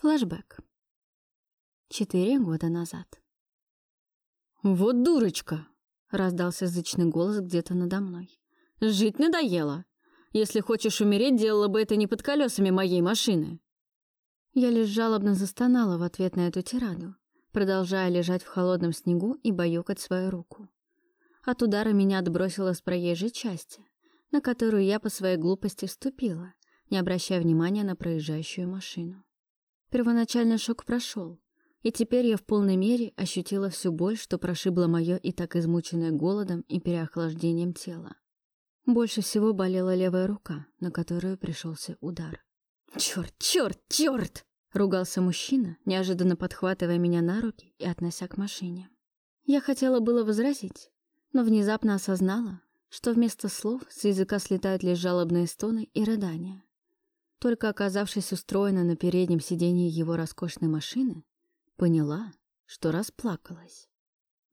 Флэшбэк. Четыре года назад. «Вот дурочка!» — раздался зычный голос где-то надо мной. «Жить надоело! Если хочешь умереть, делала бы это не под колесами моей машины!» Я лишь жалобно застонала в ответ на эту тираду, продолжая лежать в холодном снегу и баюкать свою руку. От удара меня отбросило с проезжей части, на которую я по своей глупости вступила, не обращая внимания на проезжающую машину. Первоначальный шок прошел, и теперь я в полной мере ощутила всю боль, что прошибла мое и так измученное голодом и переохлаждением тело. Больше всего болела левая рука, на которую пришелся удар. «Черт, черт, черт!» — ругался мужчина, неожиданно подхватывая меня на руки и относя к машине. Я хотела было возразить, но внезапно осознала, что вместо слов с языка слетают лишь жалобные стоны и рыдания. Только оказавшись устроена на переднем сиденье его роскошной машины, поняла, что расплакалась.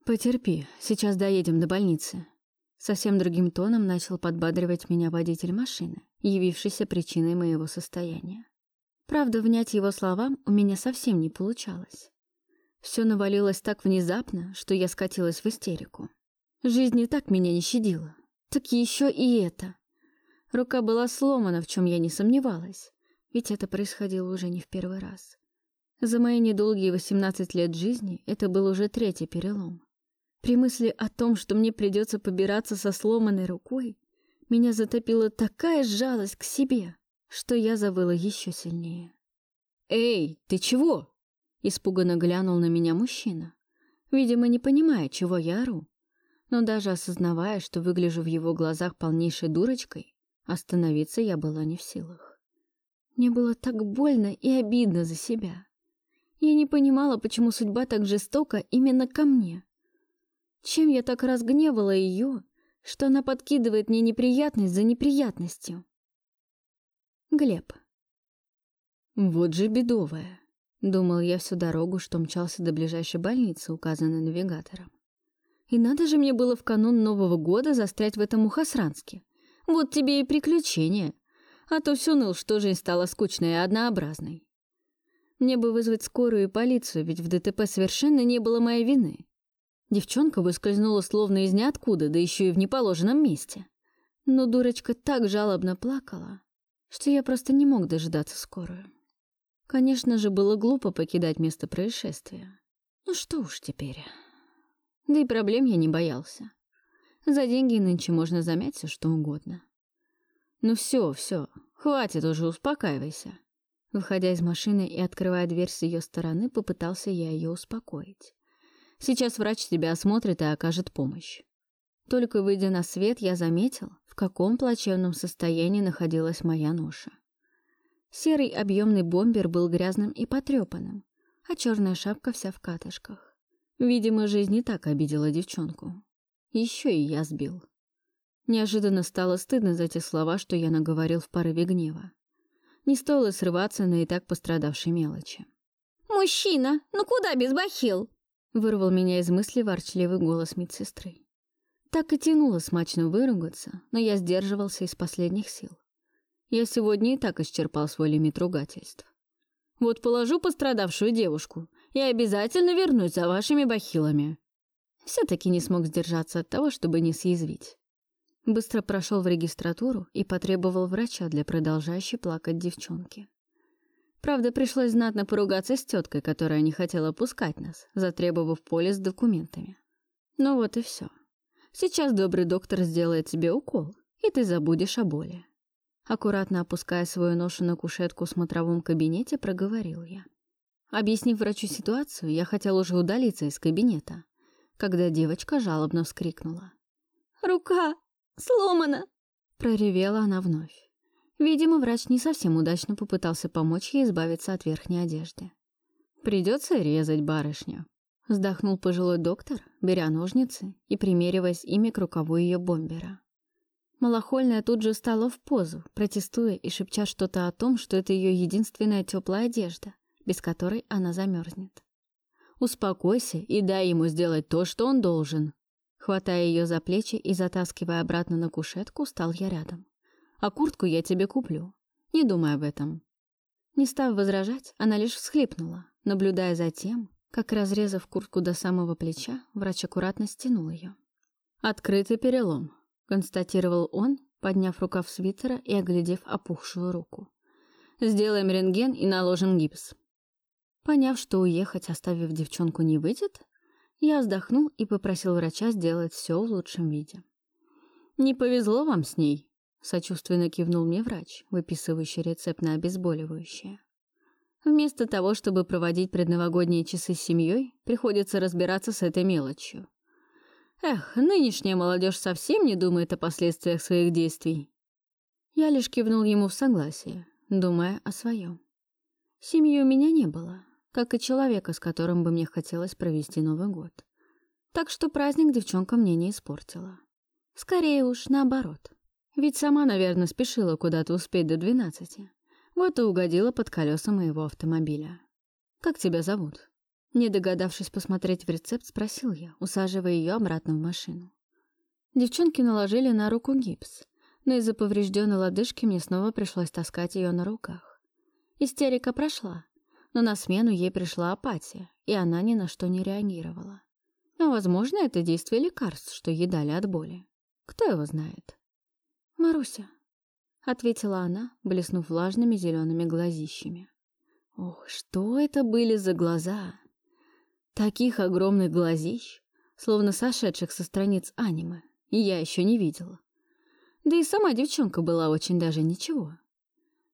«Потерпи, сейчас доедем до больницы». Совсем другим тоном начал подбадривать меня водитель машины, явившийся причиной моего состояния. Правда, внять его словам у меня совсем не получалось. Все навалилось так внезапно, что я скатилась в истерику. Жизнь и так меня не щадила. Так еще и это. Рука была сломана, в чем я не сомневалась, ведь это происходило уже не в первый раз. За мои недолгие 18 лет жизни это был уже третий перелом. При мысли о том, что мне придется побираться со сломанной рукой, меня затопила такая жалость к себе, что я завыла еще сильнее. «Эй, ты чего?» — испуганно глянул на меня мужчина, видимо, не понимая, чего я ору но даже осознавая, что выгляжу в его глазах полнейшей дурочкой, остановиться я была не в силах. Мне было так больно и обидно за себя. Я не понимала, почему судьба так жестока именно ко мне. Чем я так разгневала ее, что она подкидывает мне неприятность за неприятностью? Глеб. Вот же бедовая. Думал я всю дорогу, что мчался до ближайшей больницы, указанной навигатором. И надо же мне было в канун Нового года застрять в этом Мухосранске. Вот тебе и приключения. А то все ныл, что жизнь стала скучной и однообразной. Мне бы вызвать скорую и полицию, ведь в ДТП совершенно не было моей вины. Девчонка выскользнула словно из ниоткуда, да еще и в неположенном месте. Но дурочка так жалобно плакала, что я просто не мог дожидаться скорую. Конечно же, было глупо покидать место происшествия. Ну что уж теперь... Да и проблем я не боялся. За деньги нынче можно замять все что угодно. Ну все, все, хватит уже, успокаивайся. Выходя из машины и открывая дверь с ее стороны, попытался я ее успокоить. Сейчас врач тебя осмотрит и окажет помощь. Только выйдя на свет, я заметил, в каком плачевном состоянии находилась моя ноша. Серый объемный бомбер был грязным и потрепанным, а черная шапка вся в катышках. Видимо, жизнь не так обидела девчонку. Еще и я сбил. Неожиданно стало стыдно за те слова, что я наговорил в порыве гнева. Не стоило срываться на и так пострадавшей мелочи. «Мужчина, ну куда без бахил?» Вырвал меня из мысли ворчливый голос медсестры. Так и тянуло смачно выругаться, но я сдерживался из последних сил. Я сегодня и так исчерпал свой лимит ругательств. Вот положу пострадавшую девушку и обязательно вернусь за вашими бахилами. Все-таки не смог сдержаться от того, чтобы не съязвить. Быстро прошел в регистратуру и потребовал врача для продолжающей плакать девчонки. Правда, пришлось знатно поругаться с теткой, которая не хотела пускать нас, затребовав поле с документами. Ну вот и все. Сейчас добрый доктор сделает тебе укол, и ты забудешь о боли. Аккуратно опуская свою ношу на кушетку в смотровом кабинете, проговорил я. Объяснив врачу ситуацию, я хотел уже удалиться из кабинета, когда девочка жалобно вскрикнула. «Рука сломана!» — проревела она вновь. Видимо, врач не совсем удачно попытался помочь ей избавиться от верхней одежды. «Придется резать барышню», — вздохнул пожилой доктор, беря ножницы и примериваясь ими к рукаву ее бомбера. Малохольная тут же стала в позу, протестуя и шепча что-то о том, что это ее единственная теплая одежда, без которой она замерзнет. «Успокойся и дай ему сделать то, что он должен». Хватая ее за плечи и затаскивая обратно на кушетку, стал я рядом. «А куртку я тебе куплю. Не думай об этом». Не став возражать, она лишь всхлипнула, наблюдая за тем, как, разрезав куртку до самого плеча, врач аккуратно стянул ее. «Открытый перелом», — констатировал он, подняв рукав свитера и оглядев опухшую руку. «Сделаем рентген и наложим гипс». Поняв, что уехать, оставив девчонку, не выйдет, я вздохнул и попросил врача сделать все в лучшем виде. «Не повезло вам с ней», — сочувственно кивнул мне врач, выписывающий рецепт на обезболивающее. Вместо того, чтобы проводить предновогодние часы с семьей, приходится разбираться с этой мелочью. Эх, нынешняя молодежь совсем не думает о последствиях своих действий. Я лишь кивнул ему в согласие, думая о своем. Семьи у меня не было, как и человека, с которым бы мне хотелось провести Новый год. Так что праздник девчонка мне не испортила. Скорее уж, наоборот. Ведь сама, наверное, спешила куда-то успеть до двенадцати. Вот и угодила под колеса моего автомобиля. «Как тебя зовут?» Не догадавшись посмотреть в рецепт, спросил я, усаживая ее обратно в машину. Девчонки наложили на руку гипс, но из-за поврежденной лодыжки мне снова пришлось таскать ее на руках. Истерика прошла, но на смену ей пришла апатия, и она ни на что не реагировала. Но, возможно, это действие лекарств, что ей дали от боли. Кто его знает? «Маруся, ответила она, блеснув влажными зелеными глазищами. Ох, что это были за глаза! Таких огромных глазищ, словно сошедших со страниц аниме, я еще не видела. Да и сама девчонка была очень даже ничего.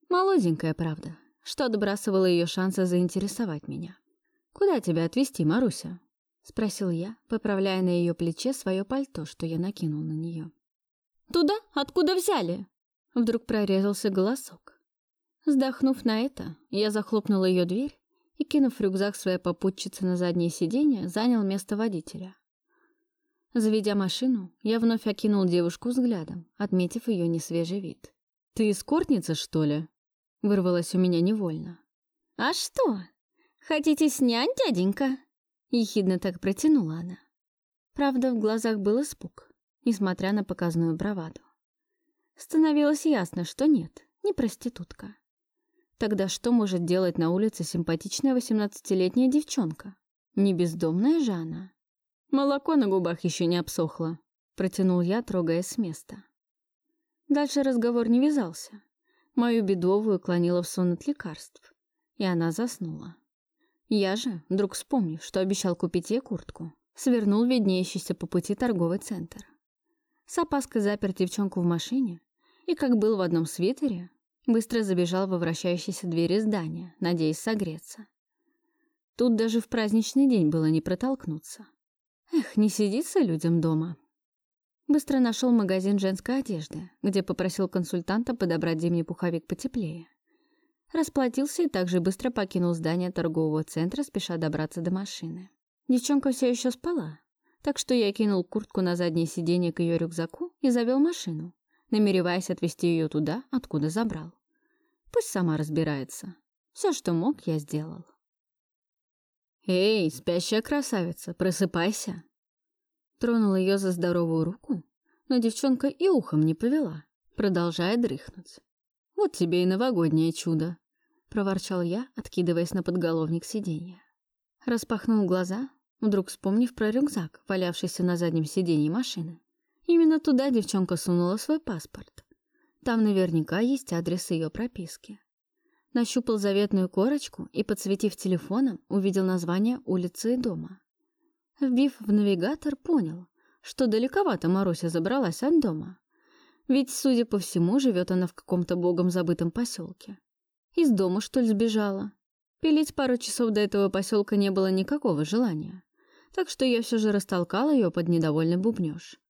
Молоденькая, правда, что отбрасывало ее шансы заинтересовать меня. «Куда тебя отвезти, Маруся?» — спросил я, поправляя на ее плече свое пальто, что я накинул на нее. «Туда, откуда взяли?» Вдруг прорезался голосок. Вздохнув на это, я захлопнула ее дверь и, кинув рюкзак своей попутчицы на заднее сиденье, занял место водителя. Заведя машину, я вновь окинул девушку взглядом, отметив ее несвежий вид. «Ты эскортница, что ли?» — вырвалась у меня невольно. «А что? Хотите снять, дяденька?» — ехидно так протянула она. Правда, в глазах был испуг, несмотря на показную браваду. Становилось ясно, что нет, не проститутка. Тогда что может делать на улице симпатичная восемнадцатилетняя девчонка? Не бездомная же она? Молоко на губах еще не обсохло, протянул я, трогаясь с места. Дальше разговор не вязался. Мою бедовую клонила в сон от лекарств, и она заснула. Я же, вдруг вспомнив, что обещал купить ей куртку, свернул виднеющийся по пути торговый центр. С опаской запер девчонку в машине и, как был в одном свитере, быстро забежал во вращающиеся двери здания, надеясь согреться. Тут даже в праздничный день было не протолкнуться. Эх, не сидится людям дома. Быстро нашел магазин женской одежды, где попросил консультанта подобрать зимний пуховик потеплее. Расплатился и также быстро покинул здание торгового центра, спеша добраться до машины. Девчонка все еще спала, так что я кинул куртку на заднее сиденье к ее рюкзаку и завел машину, намереваясь отвезти ее туда, откуда забрал. Пусть сама разбирается. Все, что мог, я сделал. «Эй, спящая красавица, просыпайся!» Тронул ее за здоровую руку, но девчонка и ухом не повела, продолжая дрыхнуть. «Вот тебе и новогоднее чудо!» — проворчал я, откидываясь на подголовник сиденья. Распахнул глаза, вдруг вспомнив про рюкзак, валявшийся на заднем сиденье машины. Именно туда девчонка сунула свой паспорт. Там наверняка есть адрес ее прописки. Нащупал заветную корочку и, подсветив телефоном, увидел название улицы и дома. Вбив в навигатор, понял, что далековато Маруся забралась от дома. Ведь, судя по всему, живет она в каком-то богом забытом поселке. Из дома, что ли, сбежала? Пилить пару часов до этого поселка не было никакого желания. Так что я все же растолкала ее под недовольный бубнёж.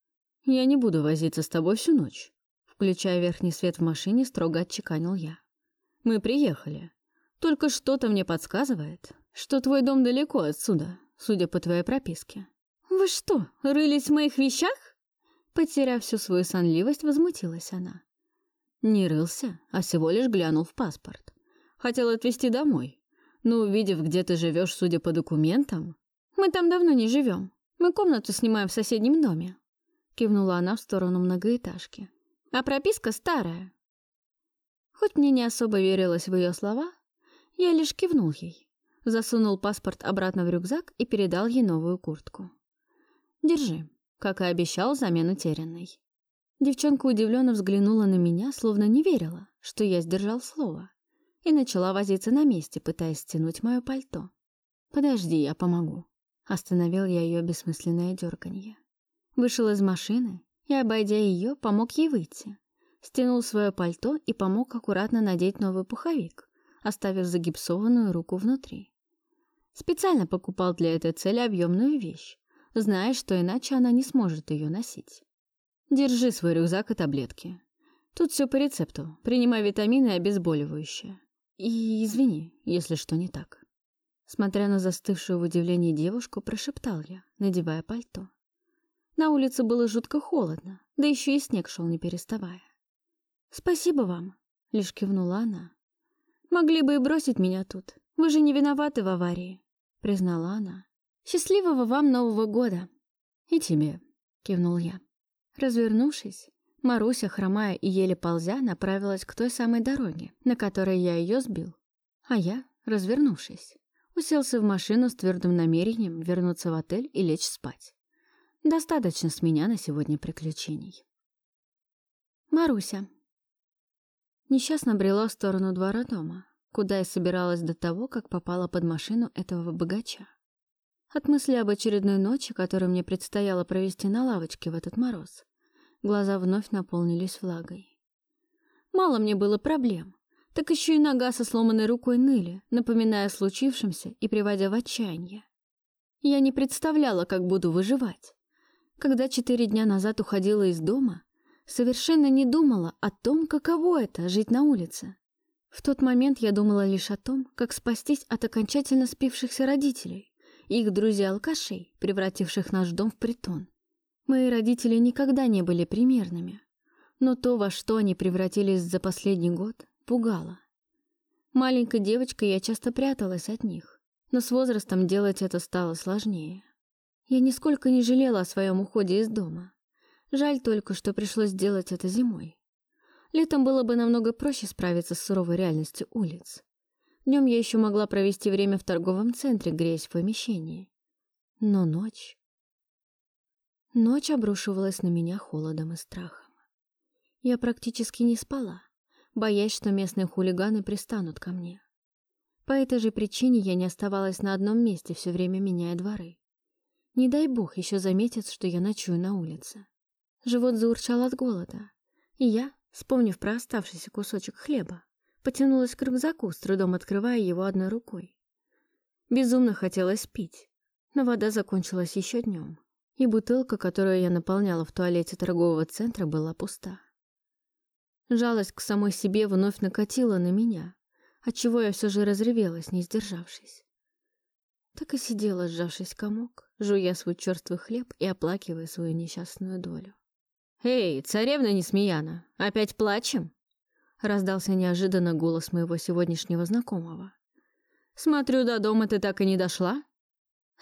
«Я не буду возиться с тобой всю ночь», — включая верхний свет в машине, строго отчеканил я. «Мы приехали. Только что-то мне подсказывает, что твой дом далеко отсюда, судя по твоей прописке». «Вы что, рылись в моих вещах?» Потеряв всю свою сонливость, возмутилась она. Не рылся, а всего лишь глянул в паспорт. Хотел отвезти домой. Но увидев, где ты живешь, судя по документам... Мы там давно не живем. Мы комнату снимаем в соседнем доме. Кивнула она в сторону многоэтажки. А прописка старая. Хоть мне не особо верилось в ее слова, Я лишь кивнул ей, засунул паспорт обратно в рюкзак и передал ей новую куртку. «Держи», как и обещал, взамен утерянной. Девчонка удивленно взглянула на меня, словно не верила, что я сдержал слово, и начала возиться на месте, пытаясь стянуть мое пальто. «Подожди, я помогу», — остановил я ее бессмысленное дерганье. Вышел из машины и, обойдя ее, помог ей выйти. Стянул свое пальто и помог аккуратно надеть новый пуховик, оставив загипсованную руку внутри. Специально покупал для этой цели объемную вещь, зная, что иначе она не сможет ее носить. Держи свой рюкзак и таблетки. Тут все по рецепту. Принимай витамины и обезболивающее. И извини, если что не так. Смотря на застывшую в удивлении девушку, прошептал я, надевая пальто. На улице было жутко холодно, да еще и снег шел не переставая. «Спасибо вам», — лишь кивнула она. «Могли бы и бросить меня тут. Вы же не виноваты в аварии», — признала она. «Счастливого вам Нового года!» «И тебе», — кивнул я. Развернувшись, Маруся, хромая и еле ползя, направилась к той самой дороге, на которой я ее сбил. А я, развернувшись, уселся в машину с твердым намерением вернуться в отель и лечь спать. Достаточно с меня на сегодня приключений. Маруся. Несчастно брела в сторону двора дома, куда я собиралась до того, как попала под машину этого богача. От мысли об очередной ночи, которую мне предстояло провести на лавочке в этот мороз, глаза вновь наполнились влагой. Мало мне было проблем, так еще и нога со сломанной рукой ныли, напоминая о случившемся и приводя в отчаяние. Я не представляла, как буду выживать. Когда четыре дня назад уходила из дома, совершенно не думала о том, каково это — жить на улице. В тот момент я думала лишь о том, как спастись от окончательно спившихся родителей их друзей-алкашей, превративших наш дом в притон. Мои родители никогда не были примерными, но то, во что они превратились за последний год, пугало. Маленькой девочкой я часто пряталась от них, но с возрастом делать это стало сложнее. Я нисколько не жалела о своем уходе из дома. Жаль только, что пришлось делать это зимой. Летом было бы намного проще справиться с суровой реальностью улиц. Днем я еще могла провести время в торговом центре, греясь в помещении. Но ночь... Ночь обрушивалась на меня холодом и страхом. Я практически не спала, боясь, что местные хулиганы пристанут ко мне. По этой же причине я не оставалась на одном месте, все время меняя дворы. Не дай бог еще заметят, что я ночую на улице. Живот заурчал от голода, и я, вспомнив про оставшийся кусочек хлеба, Потянулась к рюкзаку, с трудом открывая его одной рукой. Безумно хотелось пить, но вода закончилась еще днем, и бутылка, которую я наполняла в туалете торгового центра, была пуста. Жалость к самой себе вновь накатила на меня, отчего я все же разревелась, не сдержавшись. Так и сидела, сжавшись комок, жуя свой черствый хлеб и оплакивая свою несчастную долю. «Эй, царевна Несмеяна, опять плачем?» раздался неожиданно голос моего сегодняшнего знакомого. «Смотрю, до дома ты так и не дошла?»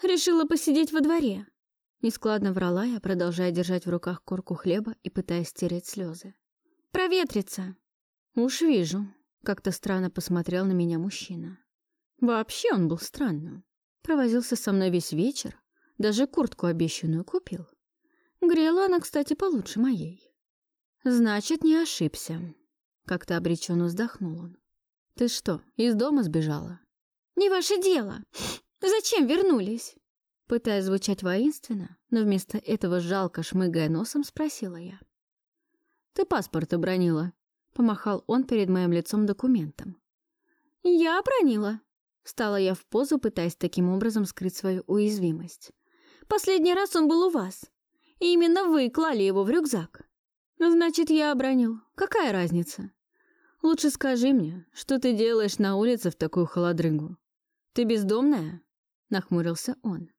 «Решила посидеть во дворе», — нескладно врала я, продолжая держать в руках корку хлеба и пытаясь стереть слезы. «Проветриться». «Уж вижу», — как-то странно посмотрел на меня мужчина. Вообще он был странным. Провозился со мной весь вечер, даже куртку обещанную купил. Грела она, кстати, получше моей. Значит, не ошибся. Как-то обреченно вздохнул он. «Ты что, из дома сбежала?» «Не ваше дело! Зачем вернулись?» Пытаясь звучать воинственно, но вместо этого жалко шмыгая носом, спросила я. «Ты паспорт обронила», — помахал он перед моим лицом документом. «Я обронила», — встала я в позу, пытаясь таким образом скрыть свою уязвимость. «Последний раз он был у вас, именно вы клали его в рюкзак. «Значит, я обронил. Какая разница? Лучше скажи мне, что ты делаешь на улице в такую холодрыгу? Ты бездомная?» Нахмурился он.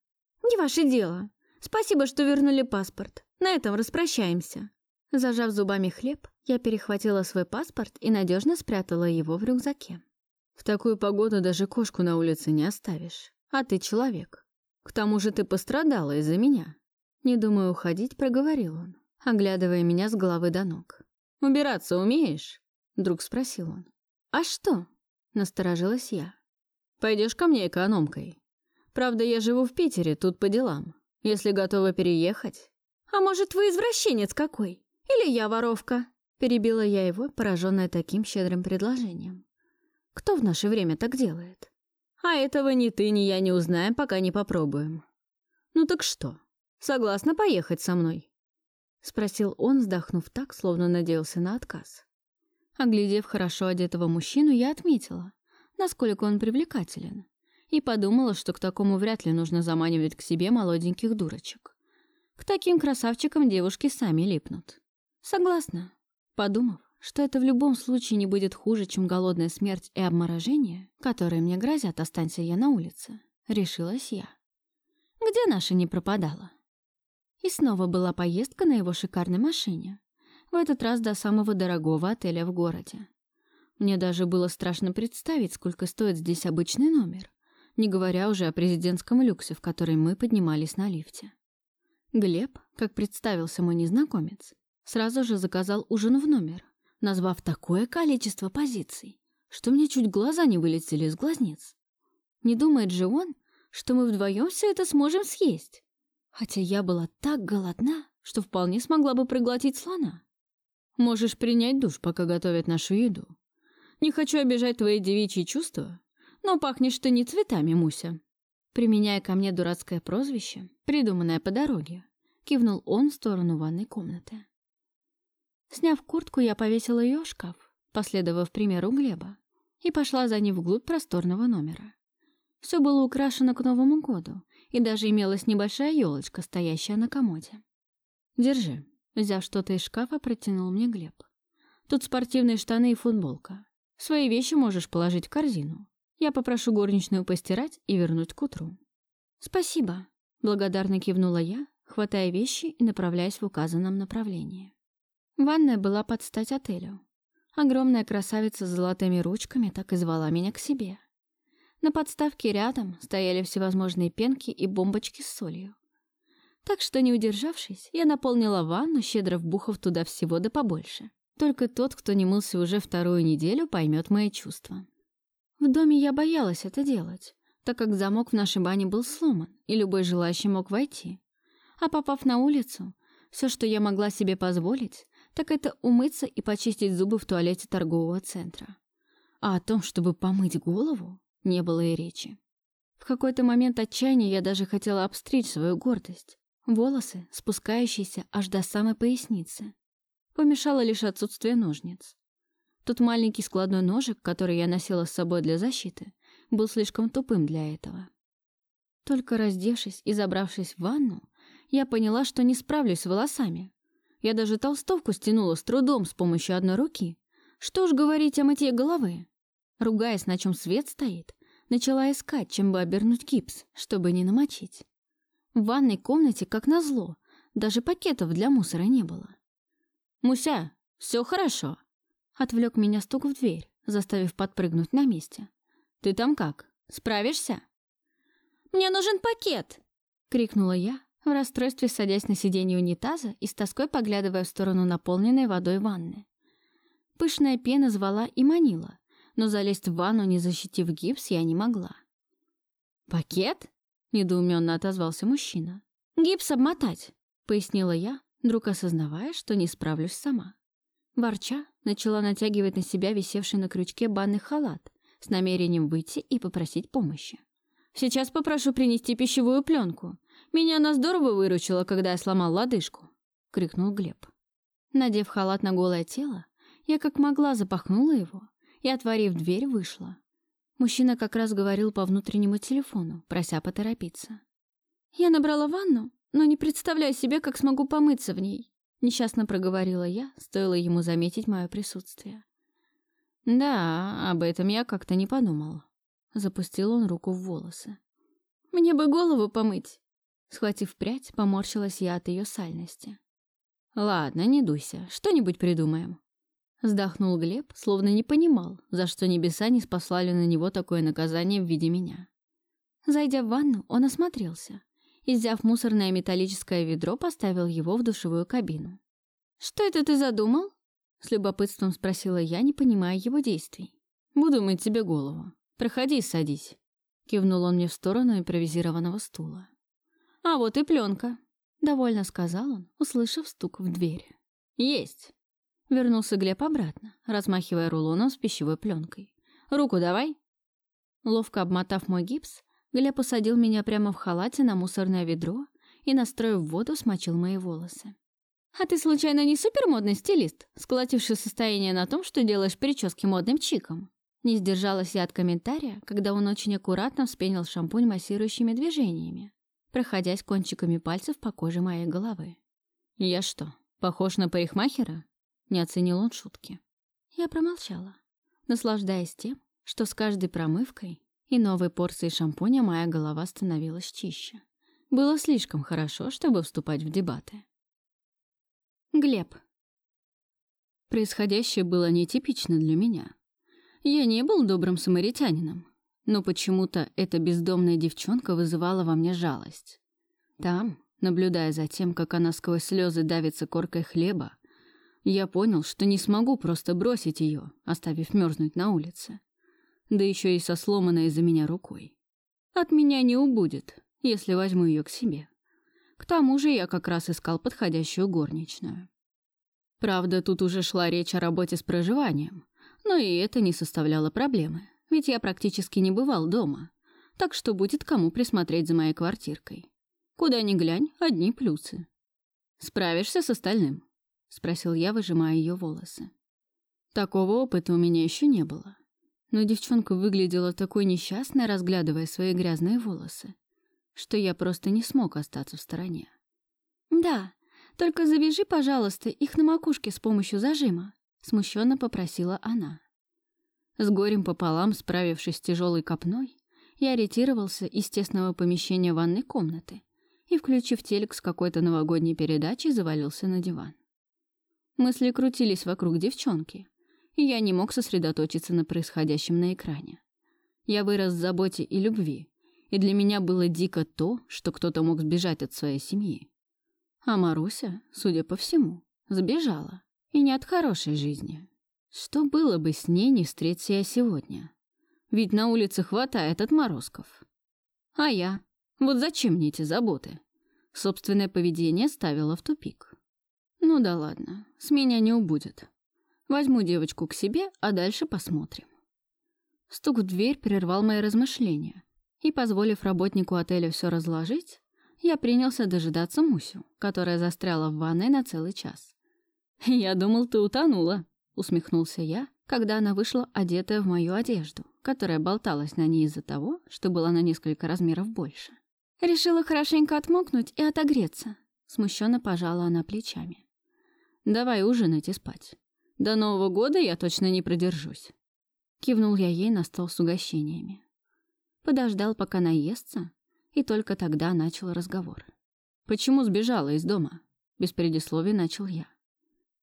«Не ваше дело. Спасибо, что вернули паспорт. На этом распрощаемся». Зажав зубами хлеб, я перехватила свой паспорт и надежно спрятала его в рюкзаке. «В такую погоду даже кошку на улице не оставишь. А ты человек. К тому же ты пострадала из-за меня». Не думаю уходить, проговорил он оглядывая меня с головы до ног. «Убираться умеешь?» — вдруг спросил он. «А что?» — насторожилась я. Пойдешь ко мне экономкой. Правда, я живу в Питере, тут по делам. Если готова переехать...» «А может, вы извращенец какой? Или я воровка?» Перебила я его, пораженная таким щедрым предложением. «Кто в наше время так делает?» «А этого ни ты, ни я не узнаем, пока не попробуем». «Ну так что, согласна поехать со мной?» Спросил он, вздохнув так, словно надеялся на отказ. Оглядев хорошо одетого мужчину, я отметила, насколько он привлекателен, и подумала, что к такому вряд ли нужно заманивать к себе молоденьких дурочек. К таким красавчикам девушки сами липнут. Согласна, подумав, что это в любом случае не будет хуже, чем голодная смерть и обморожение, которые мне грозят, останься я на улице, решилась я. Где наша не пропадала? И снова была поездка на его шикарной машине, в этот раз до самого дорогого отеля в городе. Мне даже было страшно представить, сколько стоит здесь обычный номер, не говоря уже о президентском люксе, в который мы поднимались на лифте. Глеб, как представился мой незнакомец, сразу же заказал ужин в номер, назвав такое количество позиций, что мне чуть глаза не вылетели из глазниц. Не думает же он, что мы вдвоем все это сможем съесть? Хотя я была так голодна, что вполне смогла бы проглотить слона. Можешь принять душ, пока готовят нашу еду. Не хочу обижать твои девичьи чувства, но пахнешь ты не цветами, Муся. Применяя ко мне дурацкое прозвище, придуманное по дороге, кивнул он в сторону ванной комнаты. Сняв куртку, я повесила ее в шкаф, последовав примеру Глеба, и пошла за ним вглубь просторного номера. Все было украшено к Новому году, и даже имелась небольшая елочка, стоящая на комоде. «Держи», — взяв что-то из шкафа, протянул мне Глеб. «Тут спортивные штаны и футболка. Свои вещи можешь положить в корзину. Я попрошу горничную постирать и вернуть к утру». «Спасибо», — благодарно кивнула я, хватая вещи и направляясь в указанном направлении. Ванная была под стать отелю. Огромная красавица с золотыми ручками так и звала меня к себе. На подставке рядом стояли всевозможные пенки и бомбочки с солью. Так что, не удержавшись, я наполнила ванну, щедро вбухав туда всего да побольше. Только тот, кто не мылся уже вторую неделю, поймет мои чувства. В доме я боялась это делать, так как замок в нашей бане был сломан, и любой желающий мог войти. А попав на улицу, все, что я могла себе позволить, так это умыться и почистить зубы в туалете торгового центра. А о том, чтобы помыть голову, не было и речи. В какой-то момент отчаяния я даже хотела обстричь свою гордость. Волосы, спускающиеся аж до самой поясницы. Помешало лишь отсутствие ножниц. Тот маленький складной ножик, который я носила с собой для защиты, был слишком тупым для этого. Только раздевшись и забравшись в ванну, я поняла, что не справлюсь с волосами. Я даже толстовку стянула с трудом с помощью одной руки. Что уж говорить о мытье головы. Ругаясь, на чем свет стоит, начала искать, чем бы обернуть гипс, чтобы не намочить. В ванной комнате, как назло, даже пакетов для мусора не было. «Муся, все хорошо?» Отвлек меня стук в дверь, заставив подпрыгнуть на месте. «Ты там как? Справишься?» «Мне нужен пакет!» — крикнула я, в расстройстве садясь на сиденье унитаза и с тоской поглядывая в сторону наполненной водой ванны. Пышная пена звала и манила, но залезть в ванну, не защитив гипс, я не могла. «Пакет?» — недоуменно отозвался мужчина. «Гипс обмотать», — пояснила я, вдруг осознавая, что не справлюсь сама. Ворча, начала натягивать на себя висевший на крючке банный халат с намерением выйти и попросить помощи. «Сейчас попрошу принести пищевую пленку. Меня она здорово выручила, когда я сломал лодыжку», — крикнул Глеб. Надев халат на голое тело, я как могла запахнула его и, отворив дверь, вышла. Мужчина как раз говорил по внутреннему телефону, прося поторопиться. «Я набрала ванну, но не представляю себе, как смогу помыться в ней», несчастно проговорила я, стоило ему заметить мое присутствие. «Да, об этом я как-то не подумал». Запустил он руку в волосы. «Мне бы голову помыть!» Схватив прядь, поморщилась я от ее сальности. «Ладно, не дуйся, что-нибудь придумаем». Вздохнул Глеб, словно не понимал, за что небеса не спаслали на него такое наказание в виде меня. Зайдя в ванну, он осмотрелся и, взяв мусорное металлическое ведро, поставил его в душевую кабину. «Что это ты задумал?» — с любопытством спросила я, не понимая его действий. «Буду мыть тебе голову. Проходи садись», — кивнул он мне в сторону импровизированного стула. «А вот и пленка», — довольно сказал он, услышав стук в дверь. «Есть». Вернулся Глеб обратно, размахивая рулоном с пищевой пленкой. «Руку давай». Ловко обмотав мой гипс, Глеб усадил меня прямо в халате на мусорное ведро и, настроив воду, смочил мои волосы. «А ты, случайно, не супермодный стилист, сколотивший состояние на том, что делаешь прически модным чиком?» Не сдержалась я от комментария, когда он очень аккуратно вспенил шампунь массирующими движениями, проходясь кончиками пальцев по коже моей головы. «Я что, похож на парикмахера?» Не оценил он шутки. Я промолчала, наслаждаясь тем, что с каждой промывкой и новой порцией шампуня моя голова становилась чище. Было слишком хорошо, чтобы вступать в дебаты. Глеб. Происходящее было нетипично для меня. Я не был добрым самаритянином, но почему-то эта бездомная девчонка вызывала во мне жалость. Там, наблюдая за тем, как она сквозь слезы давится коркой хлеба, я понял, что не смогу просто бросить ее, оставив мерзнуть на улице да еще и со сломанной из-за меня рукой. От меня не убудет, если возьму ее к себе. К тому же я как раз искал подходящую горничную. Правда, тут уже шла речь о работе с проживанием, но и это не составляло проблемы, ведь я практически не бывал дома, так что будет кому присмотреть за моей квартиркой. Куда ни глянь, одни плюсы. «Справишься с остальным?» — спросил я, выжимая ее волосы. Такого опыта у меня еще не было но девчонка выглядела такой несчастной, разглядывая свои грязные волосы, что я просто не смог остаться в стороне. «Да, только завяжи, пожалуйста, их на макушке с помощью зажима», — смущенно попросила она. С горем пополам, справившись с тяжелой копной, я ориентировался из тесного помещения ванной комнаты и, включив телек с какой-то новогодней передачей, завалился на диван. Мысли крутились вокруг девчонки, и я не мог сосредоточиться на происходящем на экране. Я вырос в заботе и любви, и для меня было дико то, что кто-то мог сбежать от своей семьи. А Маруся, судя по всему, сбежала, и не от хорошей жизни. Что было бы с ней, не встреться я сегодня? Ведь на улице хватает отморозков. А я? Вот зачем мне эти заботы? Собственное поведение ставило в тупик. Ну да ладно, с меня не убудет. Возьму девочку к себе, а дальше посмотрим. Стук в дверь прервал мои размышления, и, позволив работнику отеля все разложить, я принялся дожидаться Мусю, которая застряла в ванной на целый час. «Я думал, ты утонула», — усмехнулся я, когда она вышла, одетая в мою одежду, которая болталась на ней из-за того, что была на несколько размеров больше. «Решила хорошенько отмокнуть и отогреться», — смущенно пожала она плечами. «Давай ужинать и спать. До Нового года я точно не продержусь. Кивнул я ей на стол с угощениями. Подождал, пока наестся, и только тогда начал разговор. «Почему сбежала из дома?» Без предисловий начал я.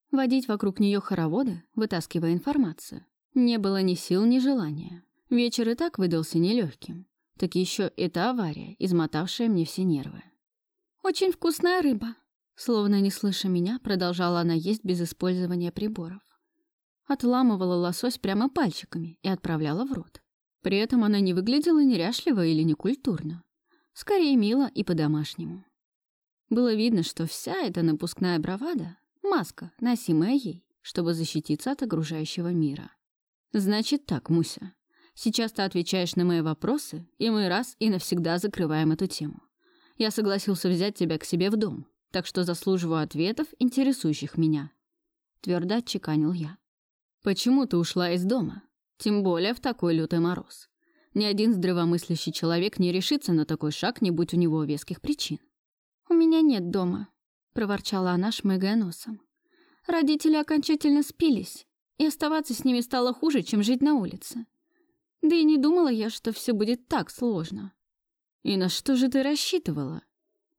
Водить вокруг нее хороводы, вытаскивая информацию, не было ни сил, ни желания. Вечер и так выдался нелегким. Так еще эта авария, измотавшая мне все нервы. «Очень вкусная рыба», Словно не слыша меня, продолжала она есть без использования приборов. Отламывала лосось прямо пальчиками и отправляла в рот. При этом она не выглядела неряшливо или некультурно. Скорее, мило и по-домашнему. Было видно, что вся эта напускная бравада — маска, носимая ей, чтобы защититься от окружающего мира. «Значит так, Муся, сейчас ты отвечаешь на мои вопросы, и мы раз и навсегда закрываем эту тему. Я согласился взять тебя к себе в дом, так что заслуживаю ответов, интересующих меня. Твердо отчеканил я. Почему ты ушла из дома? Тем более в такой лютый мороз. Ни один здравомыслящий человек не решится на такой шаг, не будь у него веских причин. «У меня нет дома», — проворчала она, шмыгая носом. «Родители окончательно спились, и оставаться с ними стало хуже, чем жить на улице. Да и не думала я, что все будет так сложно». «И на что же ты рассчитывала?»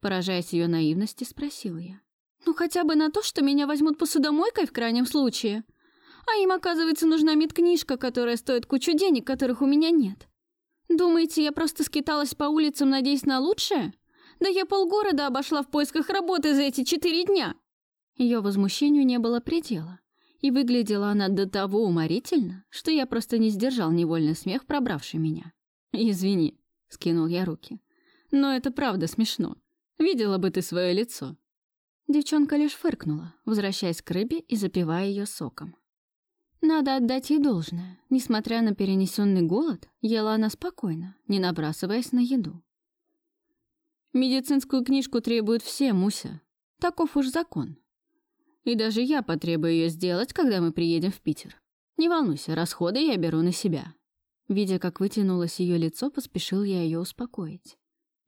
Поражаясь ее наивности, спросила я. «Ну хотя бы на то, что меня возьмут посудомойкой в крайнем случае. А им, оказывается, нужна медкнижка, которая стоит кучу денег, которых у меня нет. Думаете, я просто скиталась по улицам, надеясь на лучшее? Да я полгорода обошла в поисках работы за эти четыре дня!» Ее возмущению не было предела, и выглядела она до того уморительно, что я просто не сдержал невольный смех, пробравший меня. «Извини, скинул я руки. «Но это правда смешно. Видела бы ты свое лицо». Девчонка лишь фыркнула, возвращаясь к рыбе и запивая ее соком. Надо отдать ей должное. Несмотря на перенесенный голод, ела она спокойно, не набрасываясь на еду. «Медицинскую книжку требуют все, Муся. Таков уж закон. И даже я потребую ее сделать, когда мы приедем в Питер. Не волнуйся, расходы я беру на себя». Видя, как вытянулось ее лицо, поспешил я ее успокоить.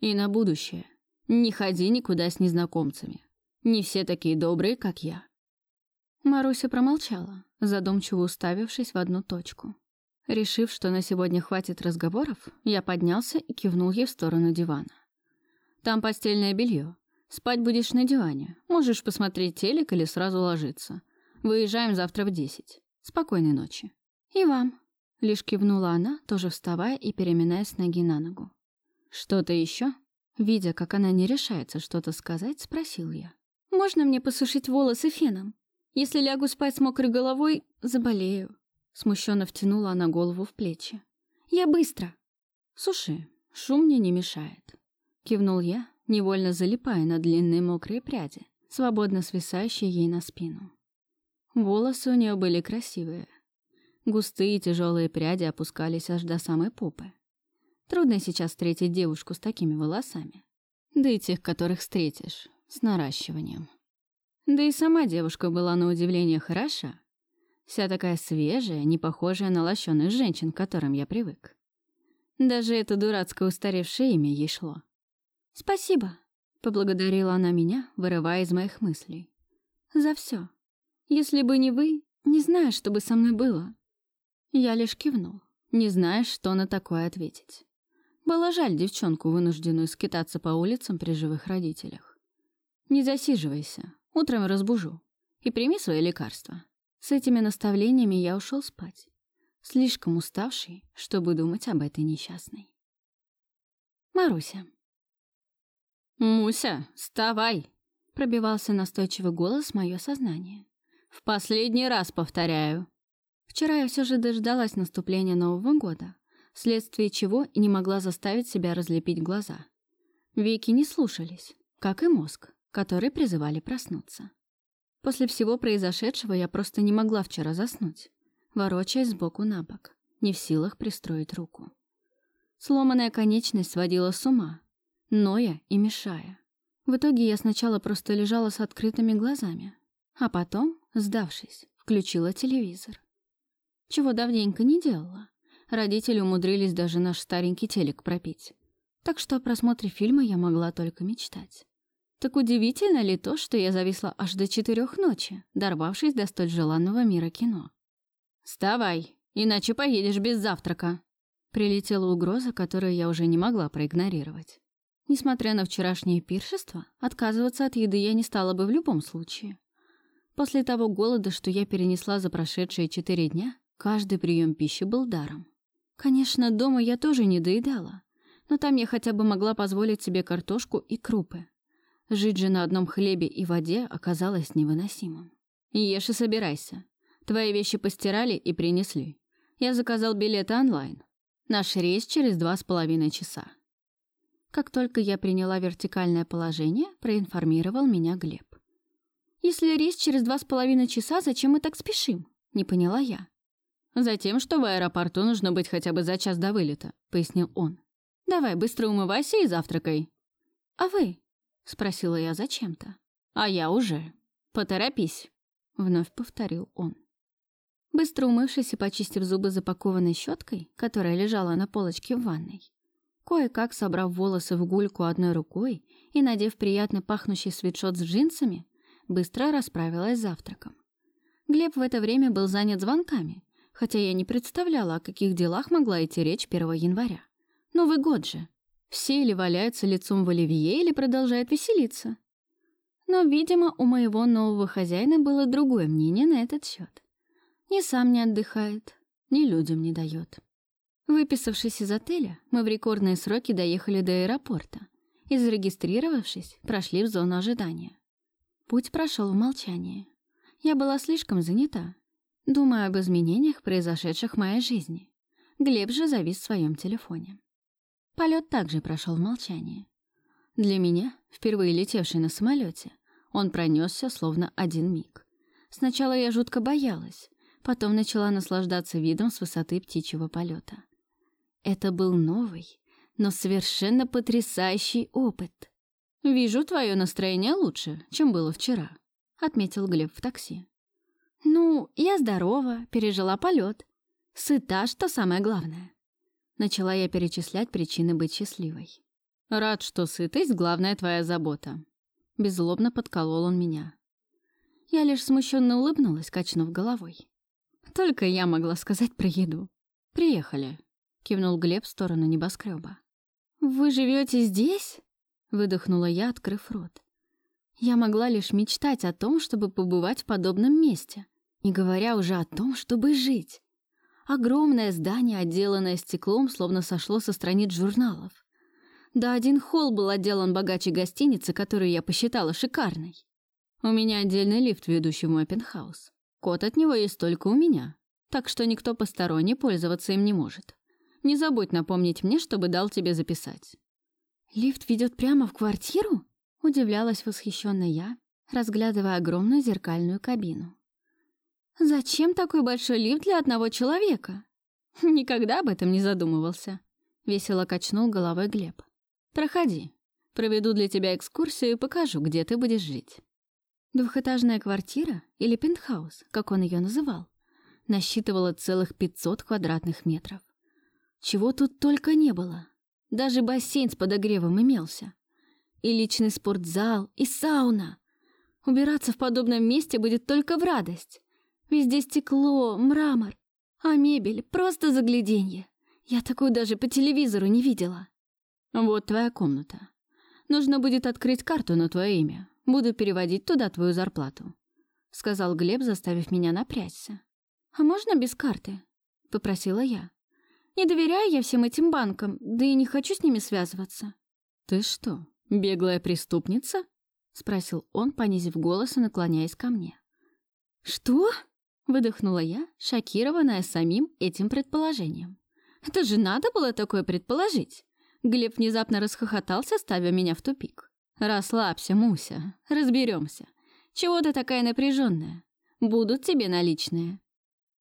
«И на будущее. Не ходи никуда с незнакомцами. Не все такие добрые, как я». Маруся промолчала, задумчиво уставившись в одну точку. Решив, что на сегодня хватит разговоров, я поднялся и кивнул ей в сторону дивана. «Там постельное белье. Спать будешь на диване. Можешь посмотреть телек или сразу ложиться. Выезжаем завтра в десять. Спокойной ночи». «И вам», — лишь кивнула она, тоже вставая и переминаясь ноги на ногу. «Что-то еще?» Видя, как она не решается что-то сказать, спросил я. «Можно мне посушить волосы феном? Если лягу спать с мокрой головой, заболею». Смущенно втянула она голову в плечи. «Я быстро!» «Суши, шум мне не мешает», — кивнул я, невольно залипая на длинные мокрые пряди, свободно свисающие ей на спину. Волосы у нее были красивые. Густые тяжелые пряди опускались аж до самой попы. Трудно сейчас встретить девушку с такими волосами. Да и тех, которых встретишь, с наращиванием. Да и сама девушка была на удивление хороша. Вся такая свежая, не похожая на лощеных женщин, к которым я привык. Даже это дурацкое устаревшее имя ей шло. «Спасибо», — поблагодарила она меня, вырывая из моих мыслей. «За все. Если бы не вы, не знаю, что бы со мной было». Я лишь кивнул, не зная, что на такое ответить. Было жаль девчонку, вынужденную скитаться по улицам при живых родителях. «Не засиживайся, Утром разбужу. И прими свои лекарства. С этими наставлениями я ушел спать. Слишком уставший, чтобы думать об этой несчастной. Маруся. «Муся, вставай!» — пробивался настойчивый голос в мое сознание. «В последний раз повторяю!» Вчера я все же дождалась наступления Нового года, вследствие чего и не могла заставить себя разлепить глаза. Веки не слушались, как и мозг которые призывали проснуться. После всего произошедшего я просто не могла вчера заснуть, ворочаясь сбоку на бок, не в силах пристроить руку. Сломанная конечность сводила с ума, ноя и мешая. В итоге я сначала просто лежала с открытыми глазами, а потом, сдавшись, включила телевизор. Чего давненько не делала. Родители умудрились даже наш старенький телек пропить. Так что о просмотре фильма я могла только мечтать. Так удивительно ли то, что я зависла аж до четырех ночи, дорвавшись до столь желанного мира кино? «Вставай, иначе поедешь без завтрака!» Прилетела угроза, которую я уже не могла проигнорировать. Несмотря на вчерашнее пиршество, отказываться от еды я не стала бы в любом случае. После того голода, что я перенесла за прошедшие четыре дня, каждый прием пищи был даром. Конечно, дома я тоже не доедала, но там я хотя бы могла позволить себе картошку и крупы, Жить же на одном хлебе и воде оказалось невыносимым. «Ешь и собирайся. Твои вещи постирали и принесли. Я заказал билеты онлайн. Наш рейс через два с половиной часа». Как только я приняла вертикальное положение, проинформировал меня Глеб. «Если рейс через два с половиной часа, зачем мы так спешим?» — не поняла я. «Затем, что в аэропорту нужно быть хотя бы за час до вылета», — пояснил он. «Давай, быстро умывайся и завтракай». «А вы?» — спросила я зачем-то. «А я уже. Поторопись», — вновь повторил он. Быстро умывшись и почистив зубы запакованной щеткой, которая лежала на полочке в ванной, кое-как собрав волосы в гульку одной рукой и надев приятно пахнущий свитшот с джинсами, быстро расправилась завтраком. Глеб в это время был занят звонками, хотя я не представляла, о каких делах могла идти речь 1 января. Новый год же. Все или валяются лицом в оливье, или продолжают веселиться. Но, видимо, у моего нового хозяина было другое мнение на этот счет. Ни сам не отдыхает, ни людям не дает. Выписавшись из отеля, мы в рекордные сроки доехали до аэропорта и, зарегистрировавшись, прошли в зону ожидания. Путь прошел в молчании. Я была слишком занята, думая об изменениях, произошедших в моей жизни. Глеб же завис в своем телефоне. Полет также прошел в молчании. Для меня, впервые летевший на самолете, он пронесся словно один миг. Сначала я жутко боялась, потом начала наслаждаться видом с высоты птичьего полета. Это был новый, но совершенно потрясающий опыт. «Вижу, твое настроение лучше, чем было вчера», — отметил Глеб в такси. «Ну, я здорова, пережила полет. Сыта, что самое главное». Начала я перечислять причины быть счастливой. «Рад, что сытость — главная твоя забота». Беззлобно подколол он меня. Я лишь смущенно улыбнулась, качнув головой. Только я могла сказать про еду. «Приехали», — кивнул Глеб в сторону небоскреба. «Вы живете здесь?» — выдохнула я, открыв рот. Я могла лишь мечтать о том, чтобы побывать в подобном месте, не говоря уже о том, чтобы жить. Огромное здание, отделанное стеклом, словно сошло со страниц журналов. Да один холл был отделан богаче гостиницы, которую я посчитала шикарной. У меня отдельный лифт, ведущий в мой пентхаус. Код от него есть только у меня, так что никто посторонний пользоваться им не может. Не забудь напомнить мне, чтобы дал тебе записать». «Лифт ведет прямо в квартиру?» — удивлялась восхищенно я, разглядывая огромную зеркальную кабину. «Зачем такой большой лифт для одного человека?» «Никогда об этом не задумывался», — весело качнул головой Глеб. «Проходи. Проведу для тебя экскурсию и покажу, где ты будешь жить». Двухэтажная квартира, или пентхаус, как он ее называл, насчитывала целых 500 квадратных метров. Чего тут только не было. Даже бассейн с подогревом имелся. И личный спортзал, и сауна. Убираться в подобном месте будет только в радость. Везде стекло, мрамор, а мебель — просто загляденье. Я такую даже по телевизору не видела. Вот твоя комната. Нужно будет открыть карту на твое имя. Буду переводить туда твою зарплату», — сказал Глеб, заставив меня напрячься. «А можно без карты?» — попросила я. «Не доверяю я всем этим банкам, да и не хочу с ними связываться». «Ты что, беглая преступница?» — спросил он, понизив голос и наклоняясь ко мне. «Что?» Выдохнула я, шокированная самим этим предположением. Это же надо было такое предположить. Глеб внезапно расхохотался, ставя меня в тупик. «Расслабься, Муся, разберемся. Чего ты такая напряженная? Будут тебе наличные».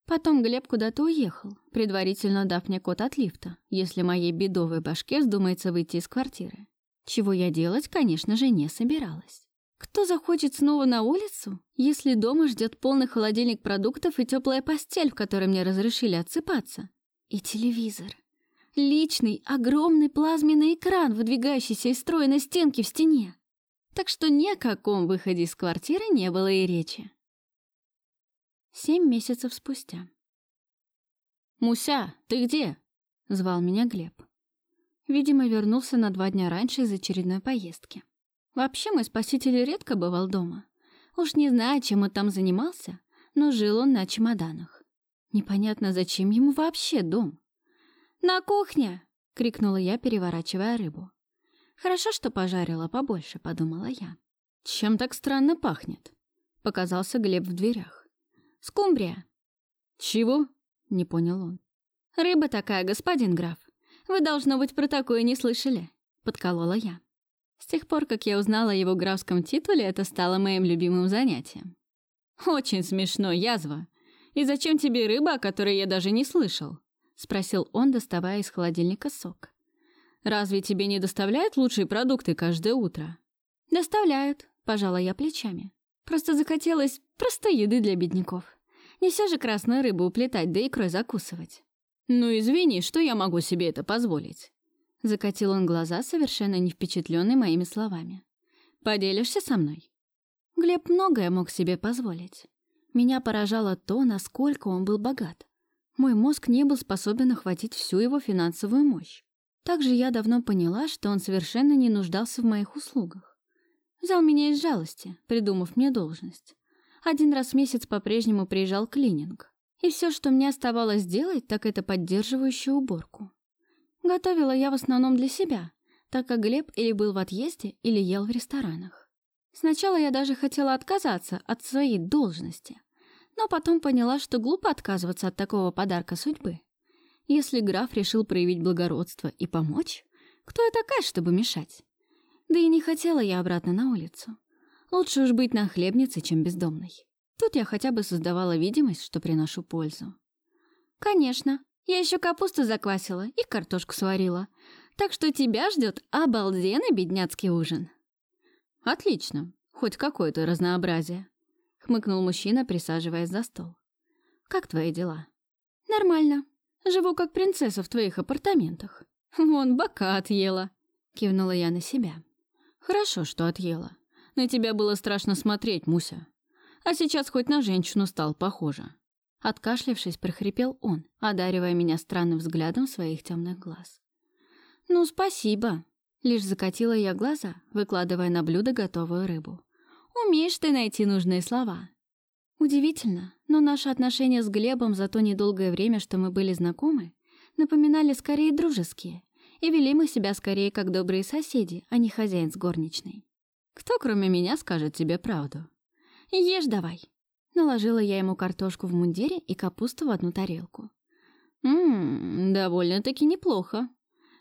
Потом Глеб куда-то уехал, предварительно дав мне код от лифта, если моей бедовой башке вздумается выйти из квартиры. Чего я делать, конечно же, не собиралась. Кто захочет снова на улицу, если дома ждет полный холодильник продуктов и теплая постель, в которой мне разрешили отсыпаться? И телевизор. Личный, огромный плазменный экран, выдвигающийся из строя на стенке в стене. Так что ни о каком выходе из квартиры не было и речи. Семь месяцев спустя. «Муся, ты где?» — звал меня Глеб. Видимо, вернулся на два дня раньше из очередной поездки. Вообще мой спаситель редко бывал дома. Уж не знаю, чем он там занимался, но жил он на чемоданах. Непонятно, зачем ему вообще дом. «На кухне!» — крикнула я, переворачивая рыбу. «Хорошо, что пожарила побольше», — подумала я. «Чем так странно пахнет?» — показался Глеб в дверях. «Скумбрия». «Чего?» — не понял он. «Рыба такая, господин граф. Вы, должно быть, про такое не слышали», — подколола я. С тех пор, как я узнала о его графском титуле, это стало моим любимым занятием. «Очень смешно, язва. И зачем тебе рыба, о которой я даже не слышал?» — спросил он, доставая из холодильника сок. «Разве тебе не доставляют лучшие продукты каждое утро?» «Доставляют», — пожала я плечами. «Просто захотелось простой еды для бедняков. Не все же красную рыбу уплетать, да икрой закусывать». «Ну, извини, что я могу себе это позволить?» Закатил он глаза, совершенно не впечатленный моими словами. «Поделишься со мной?» Глеб многое мог себе позволить. Меня поражало то, насколько он был богат. Мой мозг не был способен охватить всю его финансовую мощь. Также я давно поняла, что он совершенно не нуждался в моих услугах. Взял меня из жалости, придумав мне должность. Один раз в месяц по-прежнему приезжал клининг. И все, что мне оставалось делать, так это поддерживающую уборку. Готовила я в основном для себя, так как Глеб или был в отъезде, или ел в ресторанах. Сначала я даже хотела отказаться от своей должности, но потом поняла, что глупо отказываться от такого подарка судьбы. Если граф решил проявить благородство и помочь, Кто я такая, чтобы мешать? Да и не хотела я обратно на улицу. Лучше уж быть на хлебнице, чем бездомной. Тут я хотя бы создавала видимость, что приношу пользу. Конечно, я еще капусту заквасила и картошку сварила. Так что тебя ждет обалденный бедняцкий ужин. Отлично, хоть какое-то разнообразие. Хмыкнул мужчина, присаживаясь за стол. Как твои дела? Нормально. Живу как принцесса в твоих апартаментах. Вон, бока отъела. Кивнула я на себя. Хорошо, что отъела. На тебя было страшно смотреть, Муся. А сейчас хоть на женщину стал похоже. Откашлившись, прохрипел он, одаривая меня странным взглядом своих темных глаз. «Ну, спасибо!» Лишь закатила я глаза, выкладывая на блюдо готовую рыбу. «Умеешь ты найти нужные слова!» Удивительно, но наши отношения с Глебом за то недолгое время, что мы были знакомы, напоминали скорее дружеские, и вели мы себя скорее как добрые соседи, а не хозяин с горничной. «Кто, кроме меня, скажет тебе правду?» «Ешь давай!» Наложила я ему картошку в мундире и капусту в одну тарелку. «Ммм, довольно-таки неплохо.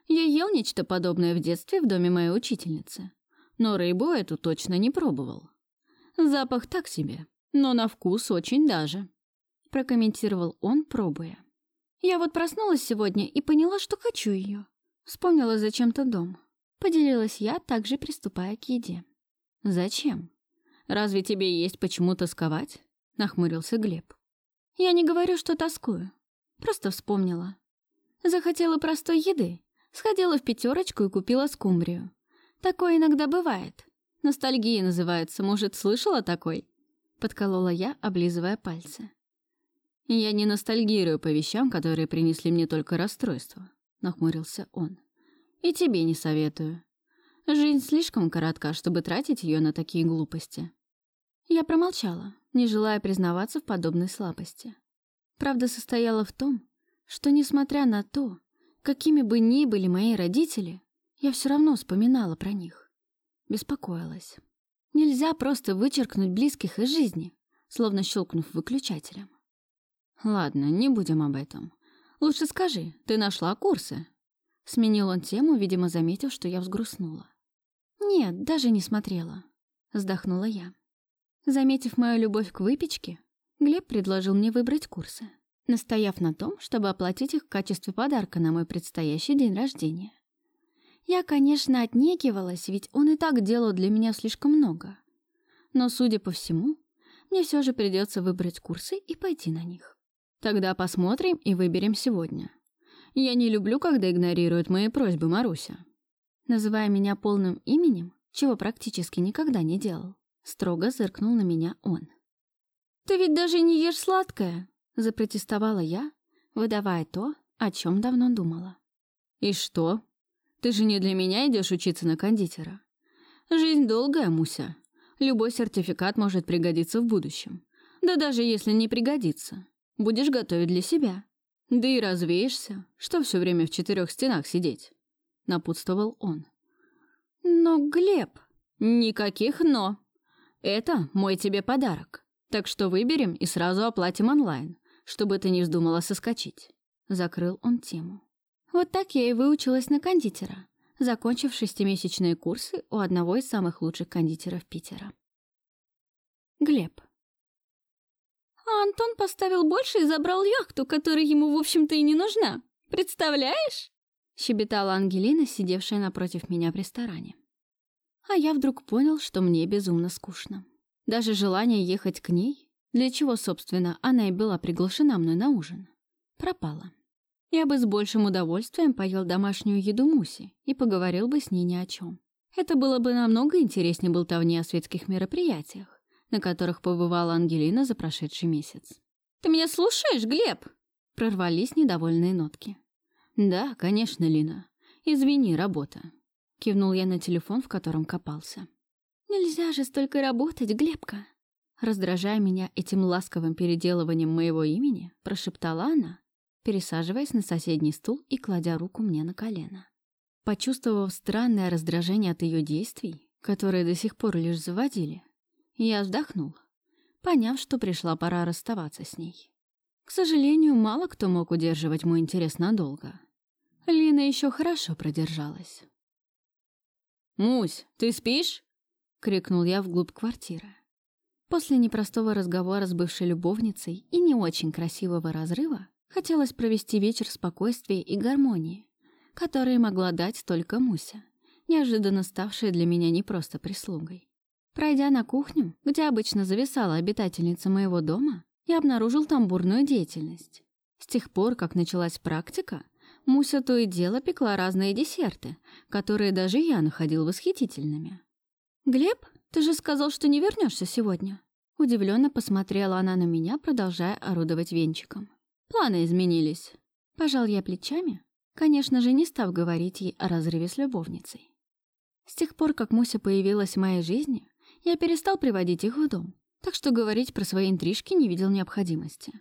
Я ел нечто подобное в детстве в доме моей учительницы. Но рыбу эту точно не пробовал. Запах так себе, но на вкус очень даже», — прокомментировал он, пробуя. «Я вот проснулась сегодня и поняла, что хочу ее. Вспомнила зачем-то дом. Поделилась я, также приступая к еде. «Зачем? Разве тебе есть почему тосковать?» — нахмурился Глеб. «Я не говорю, что тоскую. Просто вспомнила. Захотела простой еды. Сходила в пятерочку и купила скумбрию. Такое иногда бывает. Ностальгия называется, может, слышала такой?» Подколола я, облизывая пальцы. «Я не ностальгирую по вещам, которые принесли мне только расстройство», — нахмурился он. «И тебе не советую. Жизнь слишком коротка, чтобы тратить ее на такие глупости». Я промолчала, не желая признаваться в подобной слабости. Правда состояла в том, что, несмотря на то, какими бы ни были мои родители, я все равно вспоминала про них. Беспокоилась. Нельзя просто вычеркнуть близких из жизни, словно щелкнув выключателем. «Ладно, не будем об этом. Лучше скажи, ты нашла курсы?» Сменил он тему, видимо, заметив, что я взгрустнула. «Нет, даже не смотрела», — вздохнула я. Заметив мою любовь к выпечке, Глеб предложил мне выбрать курсы, настояв на том, чтобы оплатить их в качестве подарка на мой предстоящий день рождения. Я, конечно, отнекивалась, ведь он и так делал для меня слишком много. Но, судя по всему, мне все же придется выбрать курсы и пойти на них. Тогда посмотрим и выберем сегодня. Я не люблю, когда игнорируют мои просьбы, Маруся. Называя меня полным именем, чего практически никогда не делал, Строго зыркнул на меня он. «Ты ведь даже не ешь сладкое!» — запротестовала я, выдавая то, о чем давно думала. «И что? Ты же не для меня идешь учиться на кондитера. Жизнь долгая, Муся. Любой сертификат может пригодиться в будущем. Да даже если не пригодится, будешь готовить для себя. Да и развеешься, что все время в четырех стенах сидеть», — напутствовал он. «Но, Глеб...» «Никаких «но». Это мой тебе подарок. Так что выберем и сразу оплатим онлайн, чтобы ты не вздумала соскочить. Закрыл он тему. Вот так я и выучилась на кондитера, закончив шестимесячные курсы у одного из самых лучших кондитеров Питера. Глеб. А Антон поставил больше и забрал яхту, которая ему, в общем-то, и не нужна. Представляешь? Щебетала Ангелина, сидевшая напротив меня в ресторане. А я вдруг понял, что мне безумно скучно. Даже желание ехать к ней, для чего, собственно, она и была приглашена мной на ужин, пропало. Я бы с большим удовольствием поел домашнюю еду Муси и поговорил бы с ней ни о чем. Это было бы намного интереснее болтовни о светских мероприятиях, на которых побывала Ангелина за прошедший месяц. «Ты меня слушаешь, Глеб?» Прорвались недовольные нотки. «Да, конечно, Лина. Извини, работа», Кивнул я на телефон, в котором копался. «Нельзя же столько работать, Глебка!» Раздражая меня этим ласковым переделыванием моего имени, прошептала она, пересаживаясь на соседний стул и кладя руку мне на колено. Почувствовав странное раздражение от ее действий, которые до сих пор лишь заводили, я вздохнул, поняв, что пришла пора расставаться с ней. К сожалению, мало кто мог удерживать мой интерес надолго. Лина еще хорошо продержалась. «Мусь, ты спишь?» — крикнул я вглубь квартиры. После непростого разговора с бывшей любовницей и не очень красивого разрыва хотелось провести вечер спокойствия и гармонии, которые могла дать только Муся, неожиданно ставшая для меня не просто прислугой. Пройдя на кухню, где обычно зависала обитательница моего дома, я обнаружил там бурную деятельность. С тех пор, как началась практика, Муся то и дело пекла разные десерты, которые даже я находил восхитительными. «Глеб, ты же сказал, что не вернешься сегодня?» Удивленно посмотрела она на меня, продолжая орудовать венчиком. «Планы изменились». Пожал я плечами, конечно же, не став говорить ей о разрыве с любовницей. С тех пор, как Муся появилась в моей жизни, я перестал приводить их в дом, так что говорить про свои интрижки не видел необходимости.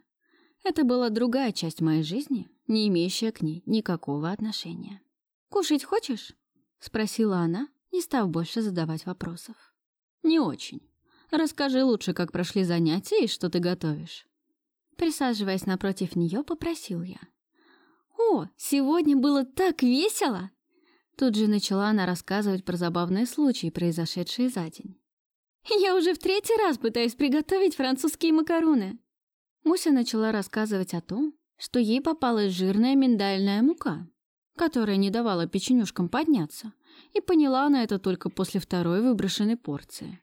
Это была другая часть моей жизни, не имеющая к ней никакого отношения. «Кушать хочешь?» — спросила она, не став больше задавать вопросов. «Не очень. Расскажи лучше, как прошли занятия и что ты готовишь». Присаживаясь напротив нее, попросил я. «О, сегодня было так весело!» Тут же начала она рассказывать про забавные случаи, произошедшие за день. «Я уже в третий раз пытаюсь приготовить французские макароны». Муся начала рассказывать о том, что ей попалась жирная миндальная мука, которая не давала печенюшкам подняться, и поняла она это только после второй выброшенной порции.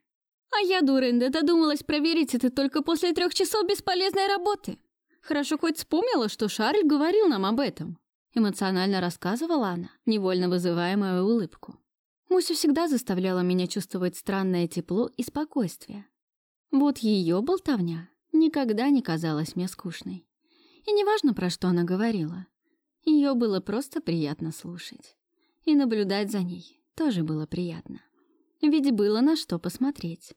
«А я, дурында, додумалась проверить это только после трех часов бесполезной работы. Хорошо хоть вспомнила, что Шарль говорил нам об этом». Эмоционально рассказывала она, невольно вызывая мою улыбку. Муся всегда заставляла меня чувствовать странное тепло и спокойствие. Вот ее болтовня никогда не казалась мне скучной. И неважно, про что она говорила. Ее было просто приятно слушать. И наблюдать за ней тоже было приятно. Ведь было на что посмотреть.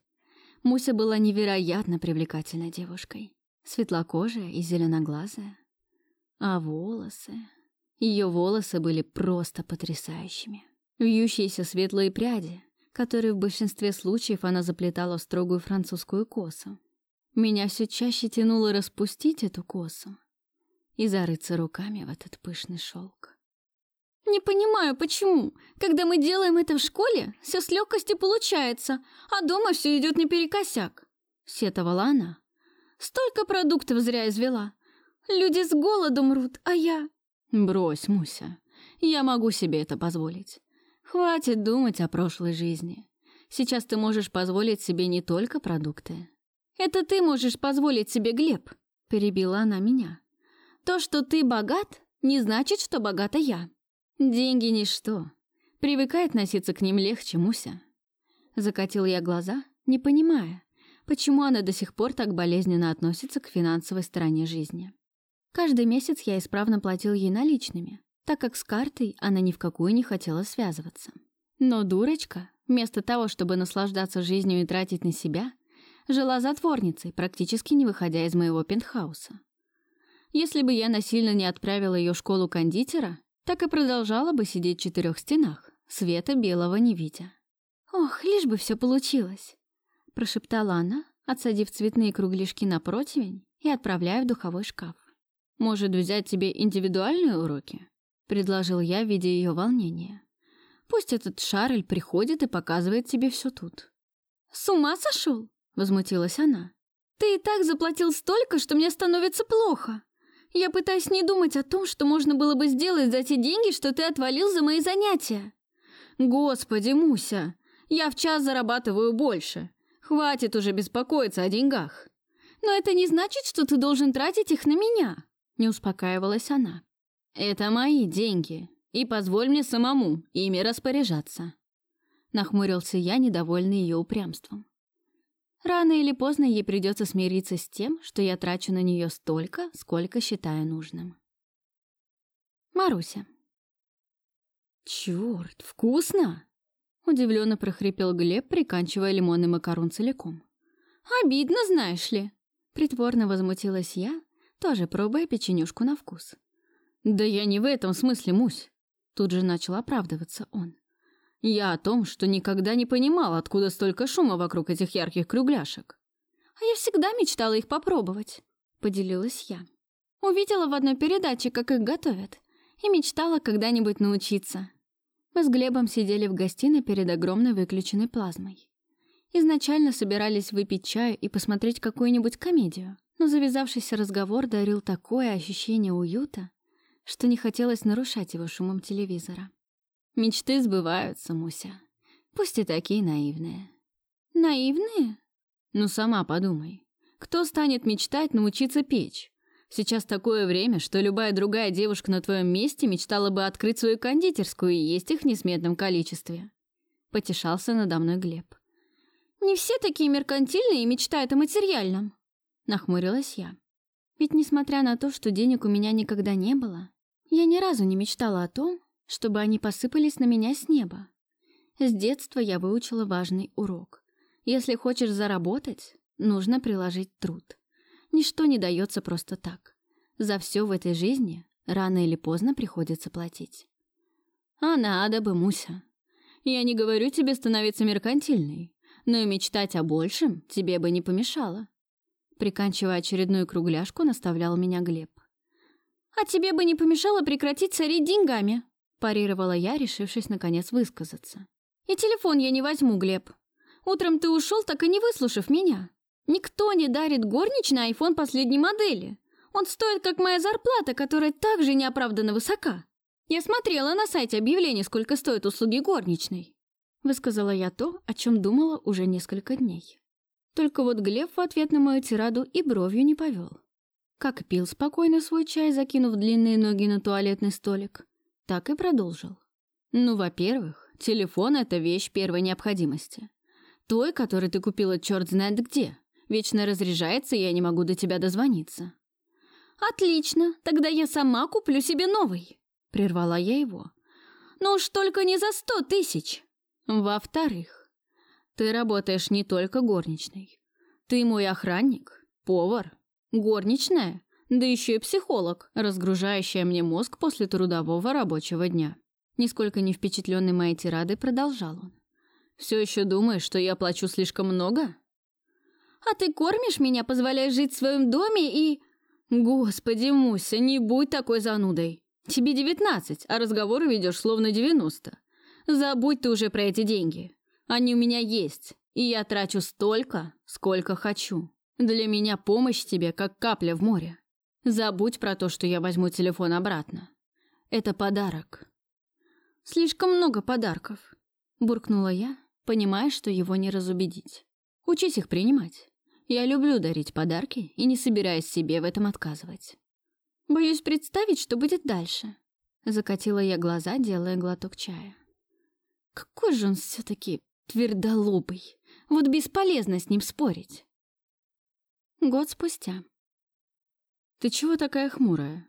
Муся была невероятно привлекательной девушкой. Светлокожая и зеленоглазая. А волосы... Ее волосы были просто потрясающими. Вьющиеся светлые пряди, которые в большинстве случаев она заплетала в строгую французскую косу. Меня все чаще тянуло распустить эту косу и зарыться руками в этот пышный шелк. «Не понимаю, почему? Когда мы делаем это в школе, все с легкостью получается, а дома все идет наперекосяк», — сетовала она. «Столько продуктов зря извела. Люди с голоду мрут, а я...» «Брось, Муся, я могу себе это позволить. Хватит думать о прошлой жизни. Сейчас ты можешь позволить себе не только продукты. Это ты можешь позволить себе, Глеб, перебила она меня. То, что ты богат, не значит, что богата я. Деньги ничто. Привыкай относиться к ним легче, Муся. Закатил я глаза, не понимая, почему она до сих пор так болезненно относится к финансовой стороне жизни. Каждый месяц я исправно платил ей наличными, так как с картой она ни в какую не хотела связываться. Но дурочка, вместо того, чтобы наслаждаться жизнью и тратить на себя, жила затворницей, практически не выходя из моего пентхауса. Если бы я насильно не отправила ее в школу кондитера, так и продолжала бы сидеть в четырех стенах, света белого не видя. «Ох, лишь бы все получилось!» — прошептала она, отсадив цветные кругляшки на противень и отправляя в духовой шкаф. «Может, взять тебе индивидуальные уроки?» предложил я, видя ее волнение. Пусть этот Шарль приходит и показывает тебе все тут. С ума сошел? Возмутилась она. Ты и так заплатил столько, что мне становится плохо. Я пытаюсь не думать о том, что можно было бы сделать за те деньги, что ты отвалил за мои занятия. Господи, Муся, я в час зарабатываю больше. Хватит уже беспокоиться о деньгах. Но это не значит, что ты должен тратить их на меня, не успокаивалась она. «Это мои деньги, и позволь мне самому ими распоряжаться», — нахмурился я, недовольный ее упрямством. Рано или поздно ей придется смириться с тем, что я трачу на нее столько, сколько считаю нужным. Маруся. «Чёрт, вкусно!» — удивленно прохрипел Глеб, приканчивая лимонный макарон целиком. «Обидно, знаешь ли!» — притворно возмутилась я, тоже пробуя печенюшку на вкус. «Да я не в этом смысле, Мусь!» Тут же начал оправдываться он. «Я о том, что никогда не понимал, откуда столько шума вокруг этих ярких кругляшек». «А я всегда мечтала их попробовать», — поделилась я. Увидела в одной передаче, как их готовят, и мечтала когда-нибудь научиться. Мы с Глебом сидели в гостиной перед огромной выключенной плазмой. Изначально собирались выпить чаю и посмотреть какую-нибудь комедию, но завязавшийся разговор дарил такое ощущение уюта, что не хотелось нарушать его шумом телевизора. Мечты сбываются, Муся. Пусть и такие наивные. Наивные? Ну, сама подумай. Кто станет мечтать научиться печь? Сейчас такое время, что любая другая девушка на твоем месте мечтала бы открыть свою кондитерскую и есть их в несметном количестве. Потешался надо мной Глеб. Не все такие меркантильные и мечтают о материальном. Нахмурилась я. Ведь несмотря на то, что денег у меня никогда не было, я ни разу не мечтала о том, чтобы они посыпались на меня с неба. С детства я выучила важный урок. Если хочешь заработать, нужно приложить труд. Ничто не дается просто так. За все в этой жизни рано или поздно приходится платить. А надо бы, Муся. Я не говорю тебе становиться меркантильной, но и мечтать о большем тебе бы не помешало. Приканчивая очередную кругляшку, наставлял меня Глеб. «А тебе бы не помешало прекратить царить деньгами», парировала я, решившись наконец высказаться. «И телефон я не возьму, Глеб. Утром ты ушел, так и не выслушав меня. Никто не дарит горничный айфон последней модели. Он стоит, как моя зарплата, которая также неоправданно высока. Я смотрела на сайте объявлений, сколько стоят услуги горничной. Высказала я то, о чем думала уже несколько дней. Только вот Глеб в ответ на мою тираду и бровью не повел. Как пил спокойно свой чай, закинув длинные ноги на туалетный столик, так и продолжил. Ну, во-первых, телефон — это вещь первой необходимости. Той, который ты купила черт знает где. Вечно разряжается, и я не могу до тебя дозвониться. «Отлично, тогда я сама куплю себе новый», — прервала я его. «Но уж только не за сто тысяч». Во-вторых, ты работаешь не только горничной. Ты мой охранник, повар, горничная, да еще и психолог, разгружающая мне мозг после трудового рабочего дня. Нисколько не впечатленный моей тирадой продолжал он. Все еще думаешь, что я плачу слишком много? А ты кормишь меня, позволяешь жить в своем доме и... Господи, Муся, не будь такой занудой. Тебе девятнадцать, а разговоры ведешь словно девяносто. Забудь ты уже про эти деньги. Они у меня есть, и я трачу столько, сколько хочу. Для меня помощь тебе как капля в море. Забудь про то, что я возьму телефон обратно. Это подарок. Слишком много подарков, буркнула я, понимая, что его не разубедить. Учись их принимать. Я люблю дарить подарки и не собираюсь себе в этом отказывать. Боюсь представить, что будет дальше. Закатила я глаза, делая глоток чая. Какой же он все-таки твердолобый. Вот бесполезно с ним спорить. Год спустя. «Ты чего такая хмурая?»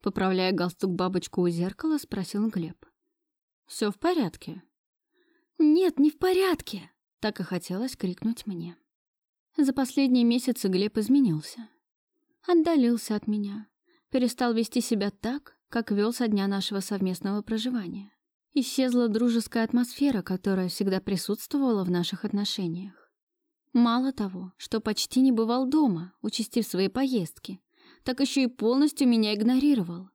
Поправляя галстук бабочку у зеркала, спросил Глеб. «Все в порядке?» «Нет, не в порядке!» Так и хотелось крикнуть мне. За последние месяцы Глеб изменился. Отдалился от меня. Перестал вести себя так, как вел со дня нашего совместного проживания. Исчезла дружеская атмосфера, которая всегда присутствовала в наших отношениях. Мало того, что почти не бывал дома, участив свои поездки, так еще и полностью меня игнорировал.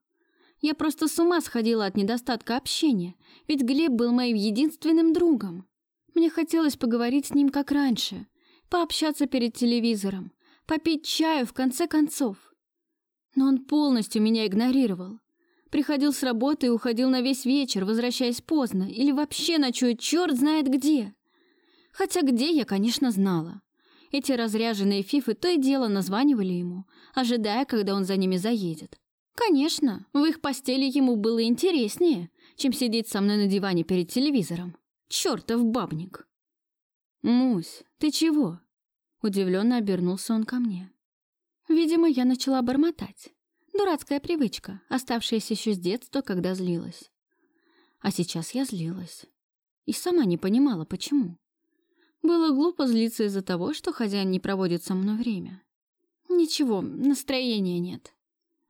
Я просто с ума сходила от недостатка общения, ведь Глеб был моим единственным другом. Мне хотелось поговорить с ним как раньше, пообщаться перед телевизором, попить чаю в конце концов. Но он полностью меня игнорировал. Приходил с работы и уходил на весь вечер, возвращаясь поздно, или вообще ночует черт знает где. Хотя где я, конечно, знала. Эти разряженные фифы то и дело названивали ему, ожидая, когда он за ними заедет. Конечно, в их постели ему было интереснее, чем сидеть со мной на диване перед телевизором. Чёртов бабник. «Мусь, ты чего?» Удивленно обернулся он ко мне. Видимо, я начала бормотать. Дурацкая привычка, оставшаяся еще с детства, когда злилась. А сейчас я злилась. И сама не понимала, почему. Было глупо злиться из-за того, что хозяин не проводит со мной время. Ничего, настроения нет.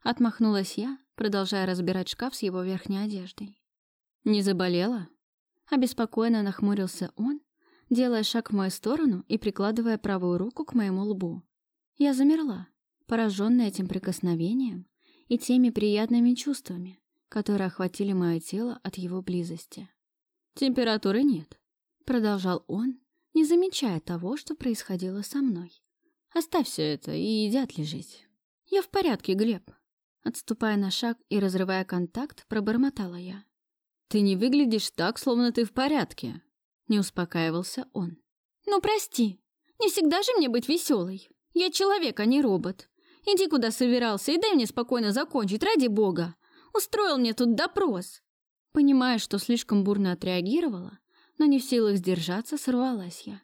Отмахнулась я, продолжая разбирать шкаф с его верхней одеждой. Не заболела? Обеспокоенно нахмурился он, делая шаг в мою сторону и прикладывая правую руку к моему лбу. Я замерла, пораженная этим прикосновением и теми приятными чувствами, которые охватили мое тело от его близости. Температуры нет, продолжал он, не замечая того, что происходило со мной. Оставь все это и иди отлежись. Я в порядке, Глеб. Отступая на шаг и разрывая контакт, пробормотала я. Ты не выглядишь так, словно ты в порядке. Не успокаивался он. Ну прости, не всегда же мне быть веселой. Я человек, а не робот. Иди куда собирался и дай мне спокойно закончить, ради бога. Устроил мне тут допрос. Понимая, что слишком бурно отреагировала, но не в силах сдержаться, сорвалась я.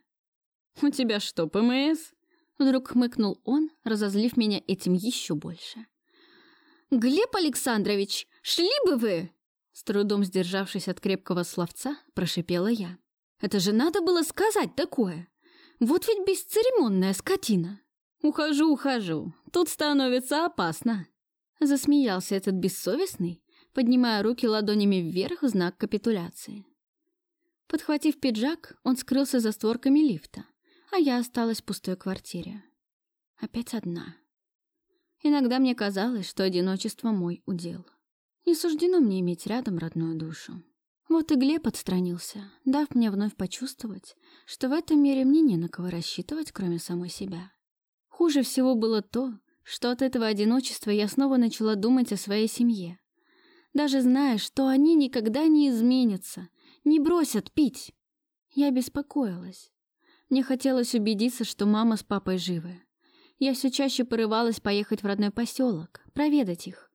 «У тебя что, ПМС?» Вдруг хмыкнул он, разозлив меня этим еще больше. «Глеб Александрович, шли бы вы!» С трудом сдержавшись от крепкого словца, прошипела я. «Это же надо было сказать такое! Вот ведь бесцеремонная скотина!» «Ухожу, ухожу, тут становится опасно!» Засмеялся этот бессовестный, поднимая руки ладонями вверх в знак капитуляции. Подхватив пиджак, он скрылся за створками лифта, а я осталась в пустой квартире. Опять одна. Иногда мне казалось, что одиночество мой удел. Не суждено мне иметь рядом родную душу. Вот и Глеб отстранился, дав мне вновь почувствовать, что в этом мире мне не на кого рассчитывать, кроме самой себя. Хуже всего было то, что от этого одиночества я снова начала думать о своей семье. Даже зная, что они никогда не изменятся, не бросят пить. Я беспокоилась. Мне хотелось убедиться, что мама с папой живы. Я все чаще порывалась поехать в родной поселок, проведать их.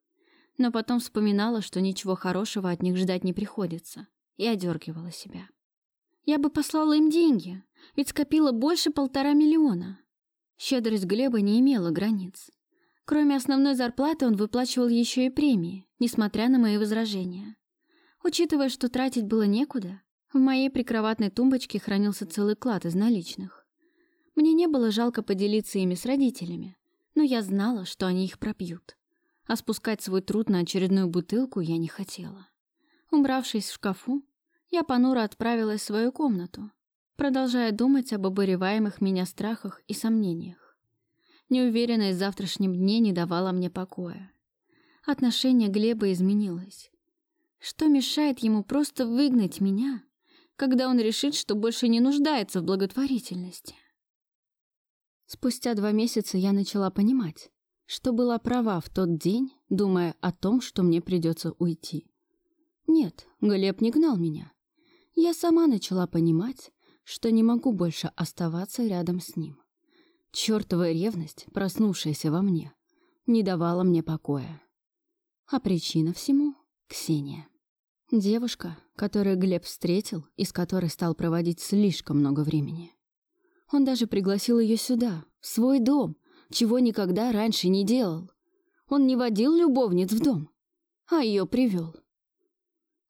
Но потом вспоминала, что ничего хорошего от них ждать не приходится, и одергивала себя. Я бы послала им деньги, ведь скопила больше полтора миллиона. Щедрость Глеба не имела границ. Кроме основной зарплаты он выплачивал еще и премии, несмотря на мои возражения. Учитывая, что тратить было некуда, в моей прикроватной тумбочке хранился целый клад из наличных. Мне не было жалко поделиться ими с родителями, но я знала, что они их пропьют. А спускать свой труд на очередную бутылку я не хотела. Убравшись в шкафу, я понуро отправилась в свою комнату, продолжая думать об обуреваемых меня страхах и сомнениях. Неуверенность в завтрашнем дне не давала мне покоя. Отношение Глеба изменилось. Что мешает ему просто выгнать меня, когда он решит, что больше не нуждается в благотворительности? Спустя два месяца я начала понимать, что была права в тот день, думая о том, что мне придется уйти. Нет, Глеб не гнал меня. Я сама начала понимать, что не могу больше оставаться рядом с ним. Чёртова ревность, проснувшаяся во мне, не давала мне покоя. А причина всему — Ксения. Девушка, которую Глеб встретил и с которой стал проводить слишком много времени. Он даже пригласил ее сюда, в свой дом, чего никогда раньше не делал. Он не водил любовниц в дом, а ее привел.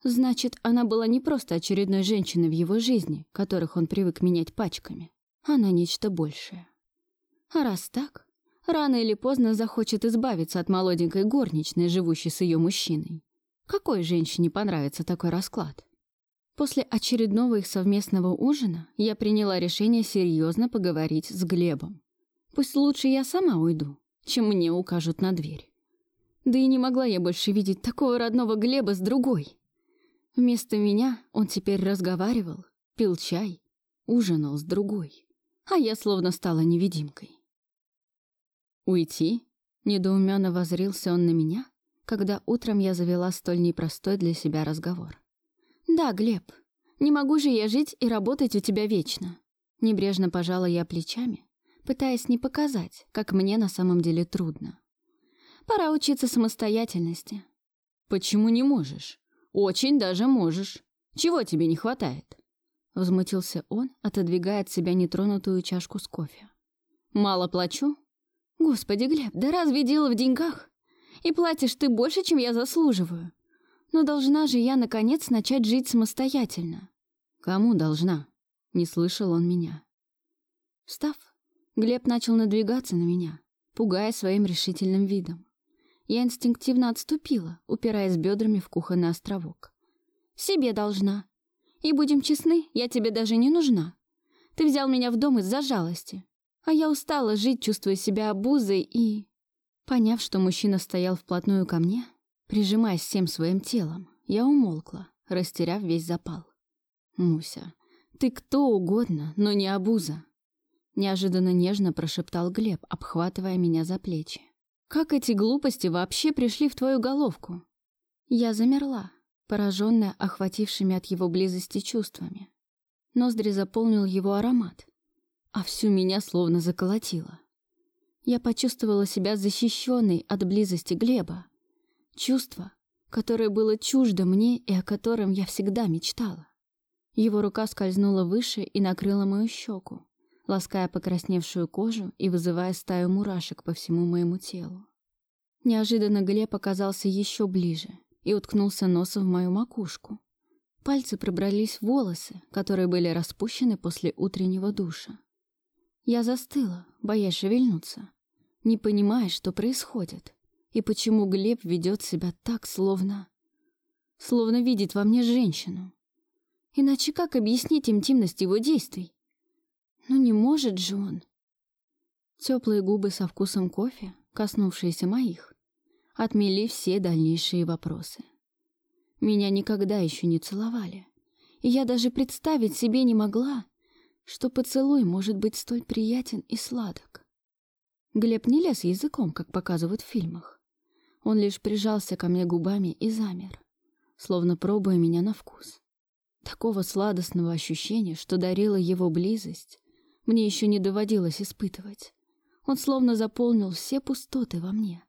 Значит, она была не просто очередной женщиной в его жизни, которых он привык менять пачками. Она нечто большее. А раз так, рано или поздно захочет избавиться от молоденькой горничной, живущей с ее мужчиной. Какой женщине понравится такой расклад? После очередного их совместного ужина я приняла решение серьезно поговорить с Глебом. Пусть лучше я сама уйду, чем мне укажут на дверь. Да и не могла я больше видеть такого родного Глеба с другой. Вместо меня он теперь разговаривал, пил чай, ужинал с другой, а я словно стала невидимкой. «Уйти?» — недоуменно возрился он на меня, когда утром я завела столь непростой для себя разговор. «Да, Глеб, не могу же я жить и работать у тебя вечно». Небрежно пожала я плечами, пытаясь не показать, как мне на самом деле трудно. «Пора учиться самостоятельности». «Почему не можешь? Очень даже можешь. Чего тебе не хватает?» Возмутился он, отодвигая от себя нетронутую чашку с кофе. «Мало плачу?» «Господи, Глеб, да разве дело в деньгах?» И платишь ты больше, чем я заслуживаю. Но должна же я, наконец, начать жить самостоятельно. Кому должна? Не слышал он меня. Встав, Глеб начал надвигаться на меня, пугая своим решительным видом. Я инстинктивно отступила, упираясь бедрами в кухонный островок. «Себе должна. И будем честны, я тебе даже не нужна. Ты взял меня в дом из-за жалости. А я устала жить, чувствуя себя обузой и... Поняв, что мужчина стоял вплотную ко мне, прижимаясь всем своим телом, я умолкла, растеряв весь запал. «Муся, ты кто угодно, но не обуза!» Неожиданно нежно прошептал Глеб, обхватывая меня за плечи. «Как эти глупости вообще пришли в твою головку?» Я замерла, пораженная охватившими от его близости чувствами. Ноздри заполнил его аромат, а всю меня словно заколотило. Я почувствовала себя защищенной от близости Глеба. Чувство, которое было чуждо мне и о котором я всегда мечтала. Его рука скользнула выше и накрыла мою щеку, лаская покрасневшую кожу и вызывая стаю мурашек по всему моему телу. Неожиданно Глеб оказался еще ближе и уткнулся носом в мою макушку. Пальцы пробрались в волосы, которые были распущены после утреннего душа. Я застыла, боясь шевельнуться, не понимая, что происходит, и почему Глеб ведет себя так, словно... Словно видит во мне женщину. Иначе как объяснить интимность его действий? Ну не может же он. Теплые губы со вкусом кофе, коснувшиеся моих, отмели все дальнейшие вопросы. Меня никогда еще не целовали, и я даже представить себе не могла, что поцелуй может быть столь приятен и сладок. Глеб не лез языком, как показывают в фильмах. Он лишь прижался ко мне губами и замер, словно пробуя меня на вкус. Такого сладостного ощущения, что дарила его близость, мне еще не доводилось испытывать. Он словно заполнил все пустоты во мне,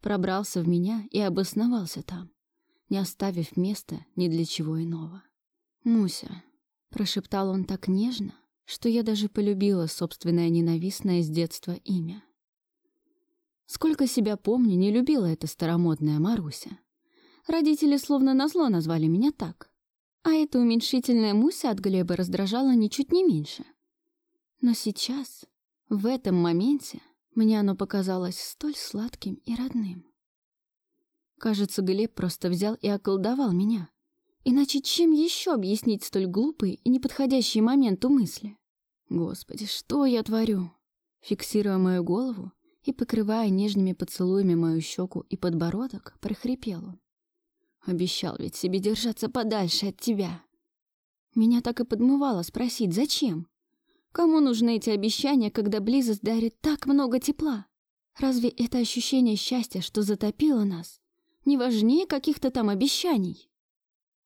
пробрался в меня и обосновался там, не оставив места ни для чего иного. «Муся», — прошептал он так нежно, что я даже полюбила собственное ненавистное с детства имя. Сколько себя помню, не любила эта старомодная Маруся. Родители словно назло назвали меня так. А эта уменьшительная Муся от Глеба раздражала ничуть не меньше. Но сейчас, в этом моменте, мне оно показалось столь сладким и родным. Кажется, Глеб просто взял и околдовал меня. Иначе чем еще объяснить столь глупые и неподходящие моменту мысли? Господи, что я творю? Фиксируя мою голову и покрывая нежными поцелуями мою щеку и подбородок, прохрипел он. Обещал ведь себе держаться подальше от тебя. Меня так и подмывало спросить, зачем? Кому нужны эти обещания, когда близость дарит так много тепла? Разве это ощущение счастья, что затопило нас, не важнее каких-то там обещаний?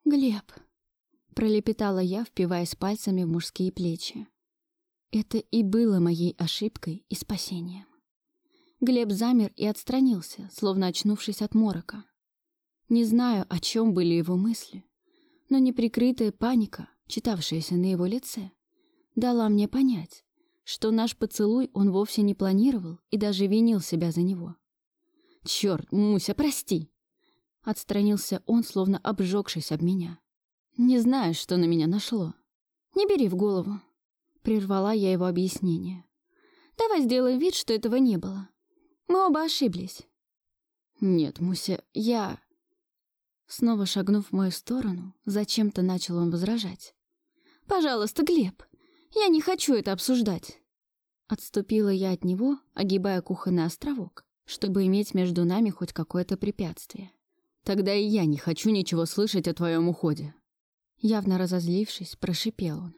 «Глеб», — пролепетала я, впиваясь пальцами в мужские плечи. Это и было моей ошибкой и спасением. Глеб замер и отстранился, словно очнувшись от морока. Не знаю, о чем были его мысли, но неприкрытая паника, читавшаяся на его лице, дала мне понять, что наш поцелуй он вовсе не планировал и даже винил себя за него. «Чёрт, Муся, прости!» Отстранился он, словно обжегшись об меня. Не знаю, что на меня нашло. Не бери в голову. Прервала я его объяснение. Давай сделаем вид, что этого не было. Мы оба ошиблись. Нет, Муся, я... Снова шагнув в мою сторону, зачем-то начал он возражать. «Пожалуйста, Глеб, я не хочу это обсуждать». Отступила я от него, огибая кухонный островок, чтобы иметь между нами хоть какое-то препятствие. Тогда и я не хочу ничего слышать о твоем уходе. Явно разозлившись, прошипел он.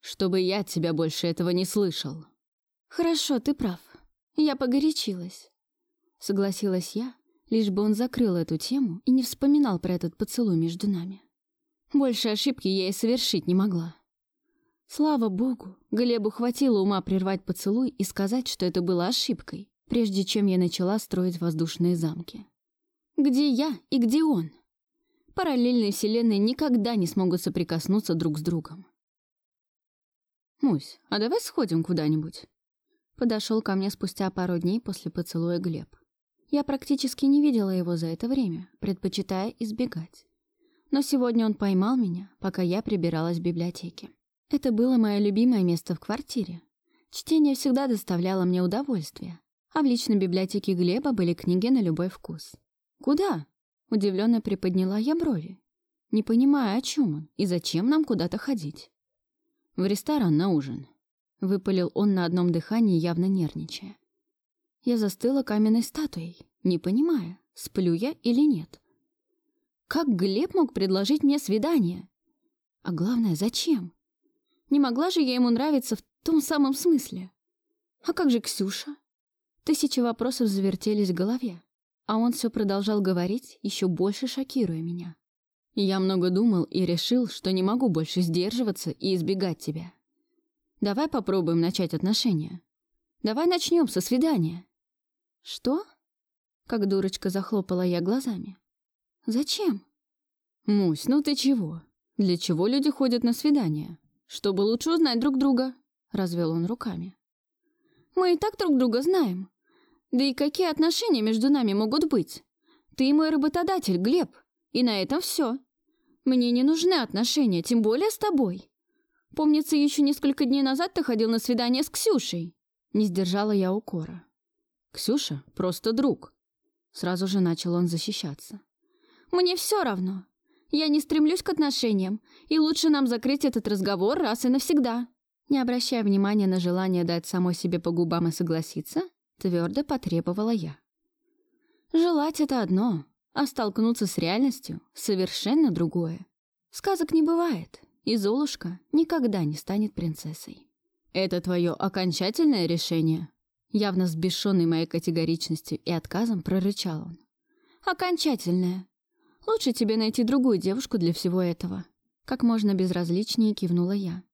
Чтобы я от тебя больше этого не слышал. Хорошо, ты прав. Я погорячилась. Согласилась я, лишь бы он закрыл эту тему и не вспоминал про этот поцелуй между нами. Больше ошибки я и совершить не могла. Слава богу, Глебу хватило ума прервать поцелуй и сказать, что это было ошибкой, прежде чем я начала строить воздушные замки. Где я и где он? Параллельные вселенные никогда не смогут соприкоснуться друг с другом. «Мусь, а давай сходим куда-нибудь?» Подошел ко мне спустя пару дней после поцелуя Глеб. Я практически не видела его за это время, предпочитая избегать. Но сегодня он поймал меня, пока я прибиралась в библиотеке. Это было мое любимое место в квартире. Чтение всегда доставляло мне удовольствие, а в личной библиотеке Глеба были книги на любой вкус. «Куда?» — удивленно приподняла я брови, не понимая, о чем он и зачем нам куда-то ходить. «В ресторан на ужин», — выпалил он на одном дыхании, явно нервничая. Я застыла каменной статуей, не понимая, сплю я или нет. Как Глеб мог предложить мне свидание? А главное, зачем? Не могла же я ему нравиться в том самом смысле. А как же Ксюша? Тысячи вопросов завертелись в голове, а он все продолжал говорить, еще больше шокируя меня. Я много думал и решил, что не могу больше сдерживаться и избегать тебя. Давай попробуем начать отношения. Давай начнем со свидания. Что? Как дурочка захлопала я глазами. Зачем? Мусь, ну ты чего? Для чего люди ходят на свидания? Чтобы лучше узнать друг друга, развел он руками. Мы и так друг друга знаем. Да и какие отношения между нами могут быть? Ты мой работодатель, Глеб, и на этом все. Мне не нужны отношения, тем более с тобой. Помнится, еще несколько дней назад ты ходил на свидание с Ксюшей. Не сдержала я укора. Ксюша просто друг. Сразу же начал он защищаться. Мне все равно. Я не стремлюсь к отношениям, и лучше нам закрыть этот разговор раз и навсегда. Не обращая внимания на желание дать самой себе по губам и согласиться, твердо потребовала я. Желать — это одно, а столкнуться с реальностью — совершенно другое. Сказок не бывает, и Золушка никогда не станет принцессой. «Это твое окончательное решение?» Явно сбешенный моей категоричностью и отказом прорычал он. «Окончательное. Лучше тебе найти другую девушку для всего этого». Как можно безразличнее кивнула я.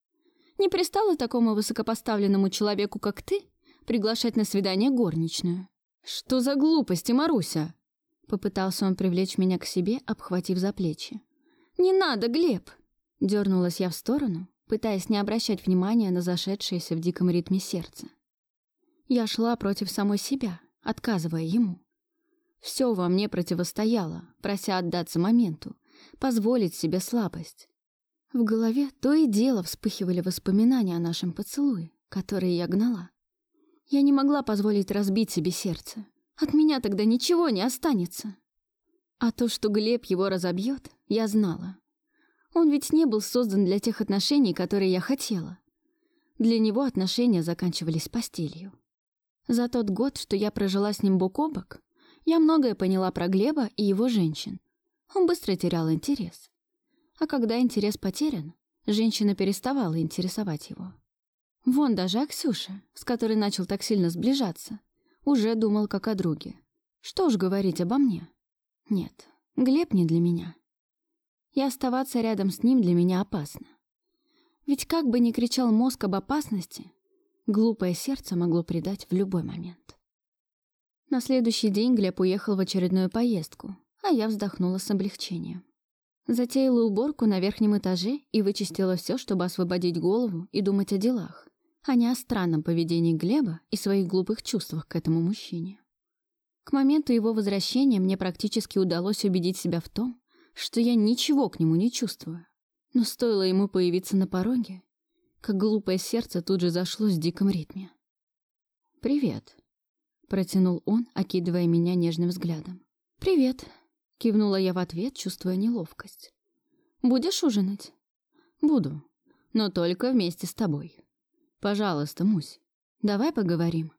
«Не пристало такому высокопоставленному человеку, как ты, приглашать на свидание горничную?» «Что за глупости, Маруся?» Попытался он привлечь меня к себе, обхватив за плечи. «Не надо, Глеб!» Дернулась я в сторону, пытаясь не обращать внимания на зашедшееся в диком ритме сердце. Я шла против самой себя, отказывая ему. Все во мне противостояло, прося отдаться моменту, позволить себе слабость. В голове то и дело вспыхивали воспоминания о нашем поцелуе, которые я гнала. Я не могла позволить разбить себе сердце, от меня тогда ничего не останется. А то, что Глеб его разобьет, я знала. Он ведь не был создан для тех отношений, которые я хотела. Для него отношения заканчивались постелью. За тот год, что я прожила с ним бок о бок, я многое поняла про Глеба и его женщин. Он быстро терял интерес. А когда интерес потерян, женщина переставала интересовать его. Вон даже Аксюша, с которой начал так сильно сближаться, уже думал как о друге. Что уж говорить обо мне. Нет, Глеб не для меня. И оставаться рядом с ним для меня опасно. Ведь как бы ни кричал мозг об опасности, глупое сердце могло предать в любой момент. На следующий день Глеб уехал в очередную поездку, а я вздохнула с облегчением. Затеяла уборку на верхнем этаже и вычистила все, чтобы освободить голову и думать о делах а не о странном поведении Глеба и своих глупых чувствах к этому мужчине. К моменту его возвращения мне практически удалось убедить себя в том, что я ничего к нему не чувствую. Но стоило ему появиться на пороге, как глупое сердце тут же зашло в диком ритме. «Привет», — протянул он, окидывая меня нежным взглядом. «Привет», — кивнула я в ответ, чувствуя неловкость. «Будешь ужинать?» «Буду, но только вместе с тобой». «Пожалуйста, Мусь, давай поговорим».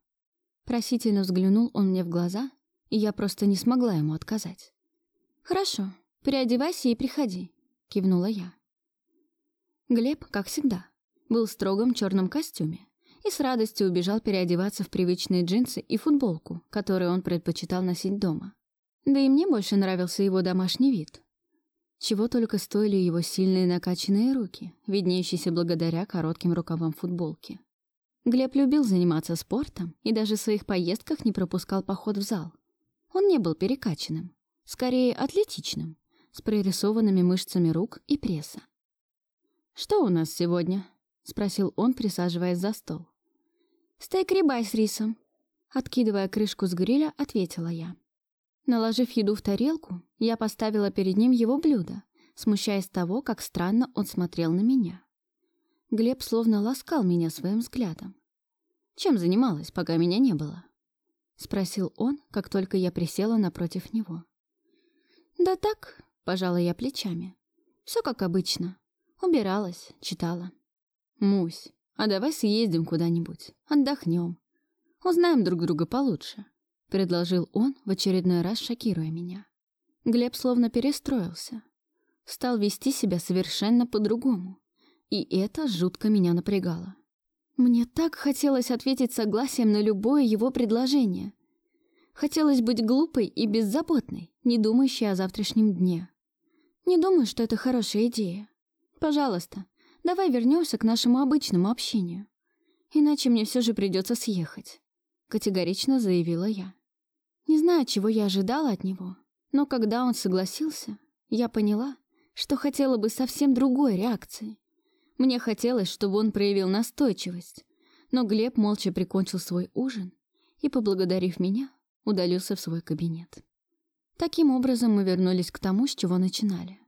Просительно взглянул он мне в глаза, и я просто не смогла ему отказать. «Хорошо, переодевайся и приходи», — кивнула я. Глеб, как всегда, был в строгом черном костюме и с радостью убежал переодеваться в привычные джинсы и футболку, которую он предпочитал носить дома. Да и мне больше нравился его домашний вид. Чего только стоили его сильные накачанные руки, виднеющиеся благодаря коротким рукавам футболки. Глеб любил заниматься спортом и даже в своих поездках не пропускал поход в зал. Он не был перекачанным, скорее атлетичным, с прорисованными мышцами рук и пресса. «Что у нас сегодня?» — спросил он, присаживаясь за стол. «Стейк рибай с рисом», — откидывая крышку с гриля, ответила я. Наложив еду в тарелку, я поставила перед ним его блюдо, смущаясь того, как странно он смотрел на меня. Глеб словно ласкал меня своим взглядом. «Чем занималась, пока меня не было?» — спросил он, как только я присела напротив него. «Да так», — пожала я плечами. Все как обычно. Убиралась, читала». «Мусь, а давай съездим куда-нибудь, отдохнем. Узнаем друг друга получше предложил он, в очередной раз шокируя меня. Глеб словно перестроился. стал вести себя совершенно по-другому. И это жутко меня напрягало. Мне так хотелось ответить согласием на любое его предложение. Хотелось быть глупой и беззаботной, не думающей о завтрашнем дне. Не думаю, что это хорошая идея. Пожалуйста, давай вернемся к нашему обычному общению. Иначе мне все же придется съехать», — категорично заявила я. Не знаю, чего я ожидала от него, но когда он согласился, я поняла, что хотела бы совсем другой реакции. Мне хотелось, чтобы он проявил настойчивость, но Глеб молча прикончил свой ужин и, поблагодарив меня, удалился в свой кабинет. Таким образом мы вернулись к тому, с чего начинали.